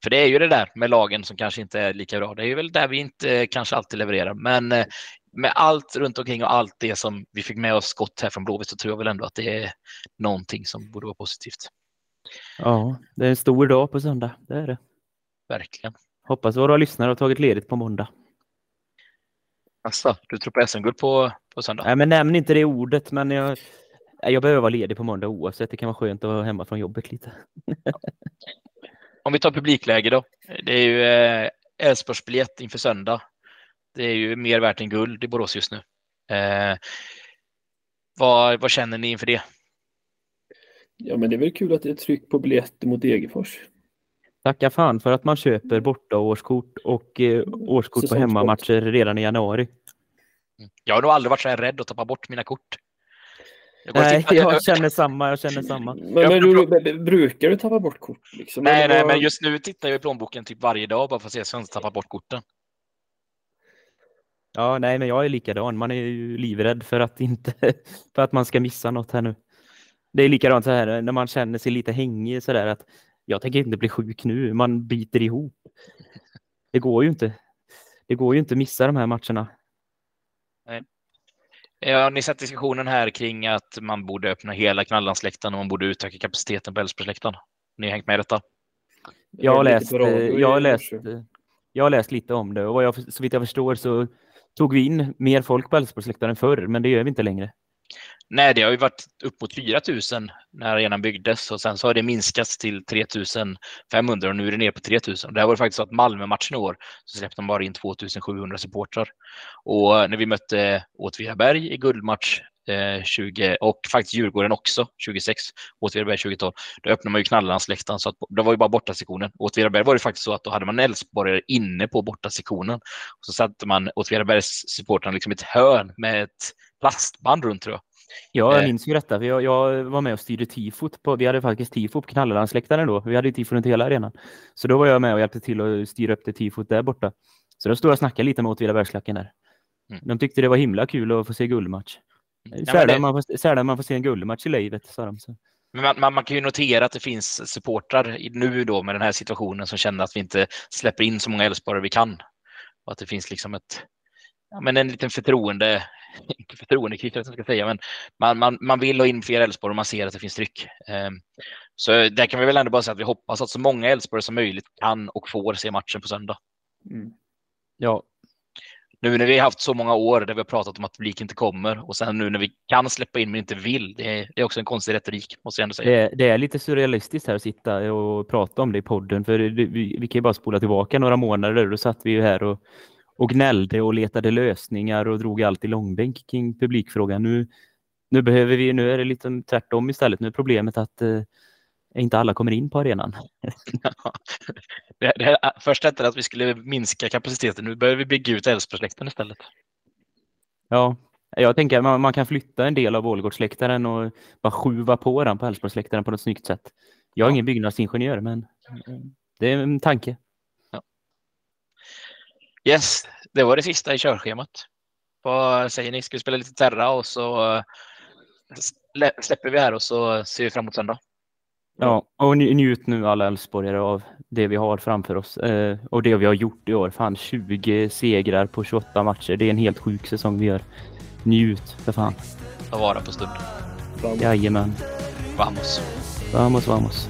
[SPEAKER 2] För det är ju det där med lagen som kanske inte är lika bra. Det är ju väl där vi inte kanske alltid levererar. Men eh, med allt runt omkring och allt det som vi fick med oss skott här från Blåvitt så tror jag väl ändå att det är någonting som borde vara positivt.
[SPEAKER 1] Ja, det är en stor dag på söndag, det är det.
[SPEAKER 2] Verkligen.
[SPEAKER 1] Hoppas våra lyssnare har tagit ledigt på måndag.
[SPEAKER 2] Alltså, du tror på SM-guld på, på söndag?
[SPEAKER 1] Nej, men nämn inte det ordet, men jag, jag behöver vara ledig på måndag oavsett. Det kan vara skönt att vara hemma från jobbet lite.
[SPEAKER 2] Om vi tar publikläge då. Det är ju eh, Elfsborgsbiljett inför söndag. Det är ju mer värt än guld i Borås just nu. Eh, vad, vad känner ni inför det?
[SPEAKER 3] Ja, men det är väl kul att det är tryck på biljetter mot Degerfors.
[SPEAKER 1] Tacka fan för att man köper borta årskort och eh, årskort på hemmamatcher redan i januari.
[SPEAKER 2] Jag har nog aldrig varit så här rädd att tappa bort mina kort.
[SPEAKER 1] Nej,
[SPEAKER 2] jag-
[SPEAKER 1] känner samma, jag känner samma.
[SPEAKER 3] Men, men du, brukar du tappa bort kort? Liksom?
[SPEAKER 2] Nej, nej, men just nu tittar jag i plånboken typ varje dag bara för att se så jag inte tappar bort korten.
[SPEAKER 1] Ja, nej, men jag är likadan. Man är ju livrädd för att inte, för att man ska missa något här nu. Det är likadant så här när man känner sig lite hängig så där att jag tänker inte bli sjuk nu. Man biter ihop. Det går ju inte. Det går ju inte att missa de här matcherna.
[SPEAKER 2] Eh, Har ni sett diskussionen här kring att man borde öppna hela Knallandsläktaren och man borde utöka kapaciteten på Älvsborgsläktaren? Ni har hängt med i detta?
[SPEAKER 1] Jag har läst, eh, jag har läst, eh, jag har läst lite om det och vad jag, så vitt jag förstår så tog vi in mer folk på Älvsborgsläktaren förr, men det gör vi inte längre.
[SPEAKER 2] Nej, det har ju varit upp mot 4 000 när arenan byggdes och sen så har det minskats till 3 500 och nu är det ner på 3 000. Det här var det faktiskt så att Malmö-matchen i år så släppte de bara in 2 700 supportrar. Och eh, när vi mötte Åtvidaberg i guldmatch eh, 20 och faktiskt Djurgården också 26, Åtvidaberg 2012, då öppnade man ju Knallarlandsläktaren så att det var ju bara bortasektionen. Åtvidaberg var det faktiskt så att då hade man Elfsborgare inne på bortasektionen. Och så satte man Åtvidabergs supportrar liksom i ett hörn med ett plastband runt tror jag.
[SPEAKER 1] Ja, jag
[SPEAKER 2] Eh.
[SPEAKER 1] minns ju detta. för Jag, jag var med och styrde tifot. På, vi hade faktiskt tifo på Knallelandsläktaren då. Vi hade ju tifo runt hela arenan. Så då var jag med och hjälpte till att styra upp det tifot där borta. Så då stod jag och snackade lite med Åtvidabergsklacken där.
[SPEAKER 2] Mm.
[SPEAKER 1] De tyckte det var himla kul att få se guldmatch.
[SPEAKER 2] Ja, men
[SPEAKER 1] Sällan
[SPEAKER 2] det-
[SPEAKER 1] man, får- sällan man får se en guldmatch i livet, sa de. Så.
[SPEAKER 2] Men man, man, man kan ju notera att det finns supportrar nu då med den här situationen som känner att vi inte släpper in så många Elfsborgare vi kan. Och att det finns liksom ett, ja, men en liten förtroende, inte förtroendekris jag ska säga, men man, man, man vill ha in fler Elfsborg och man ser att det finns tryck. Um, så där kan vi väl ändå bara säga att vi hoppas att så många Elfsborg som möjligt kan och får se matchen på söndag.
[SPEAKER 1] Mm. Ja.
[SPEAKER 2] Nu när vi har haft så många år där vi har pratat om att publik inte kommer och sen nu när vi kan släppa in men inte vill. Det är, det är också en konstig retorik måste jag ändå säga.
[SPEAKER 1] Det, det, är lite surrealistiskt här att sitta och prata om det i podden för det, vi, vi, kan ju bara spola tillbaka några månader. Då satt vi ju här och, och gnällde och letade lösningar och drog allt i långbänk kring publikfrågan. Nu, nu behöver vi, nu är det lite tvärtom istället. Nu är problemet att eh, inte alla kommer in på arenan.
[SPEAKER 2] det, det, först hette det att vi skulle minska kapaciteten. Nu börjar vi bygga ut Älvsborgsläktaren istället.
[SPEAKER 1] Ja, jag tänker att man, man, kan flytta en del av Ålgårdsläktaren och bara skjuva på den på Älvsborgsläktaren på något snyggt sätt. Jag är ja. ingen byggnadsingenjör, men det är en tanke.
[SPEAKER 2] Yes, det var det sista i körschemat. Vad säger ni? Ska vi spela lite Terra och så eh, släpper vi här och så ser vi fram emot söndag.
[SPEAKER 1] Ja, och njut nu alla Elfsborgare av det vi har framför oss eh, och det vi har gjort i år. Fan, 20 segrar på 28 matcher. Det är en helt sjuk säsong vi gör. Njut för fan.
[SPEAKER 2] Ta vara på stunden.
[SPEAKER 1] Jajamän.
[SPEAKER 2] Vamos.
[SPEAKER 1] Vamos, vamos.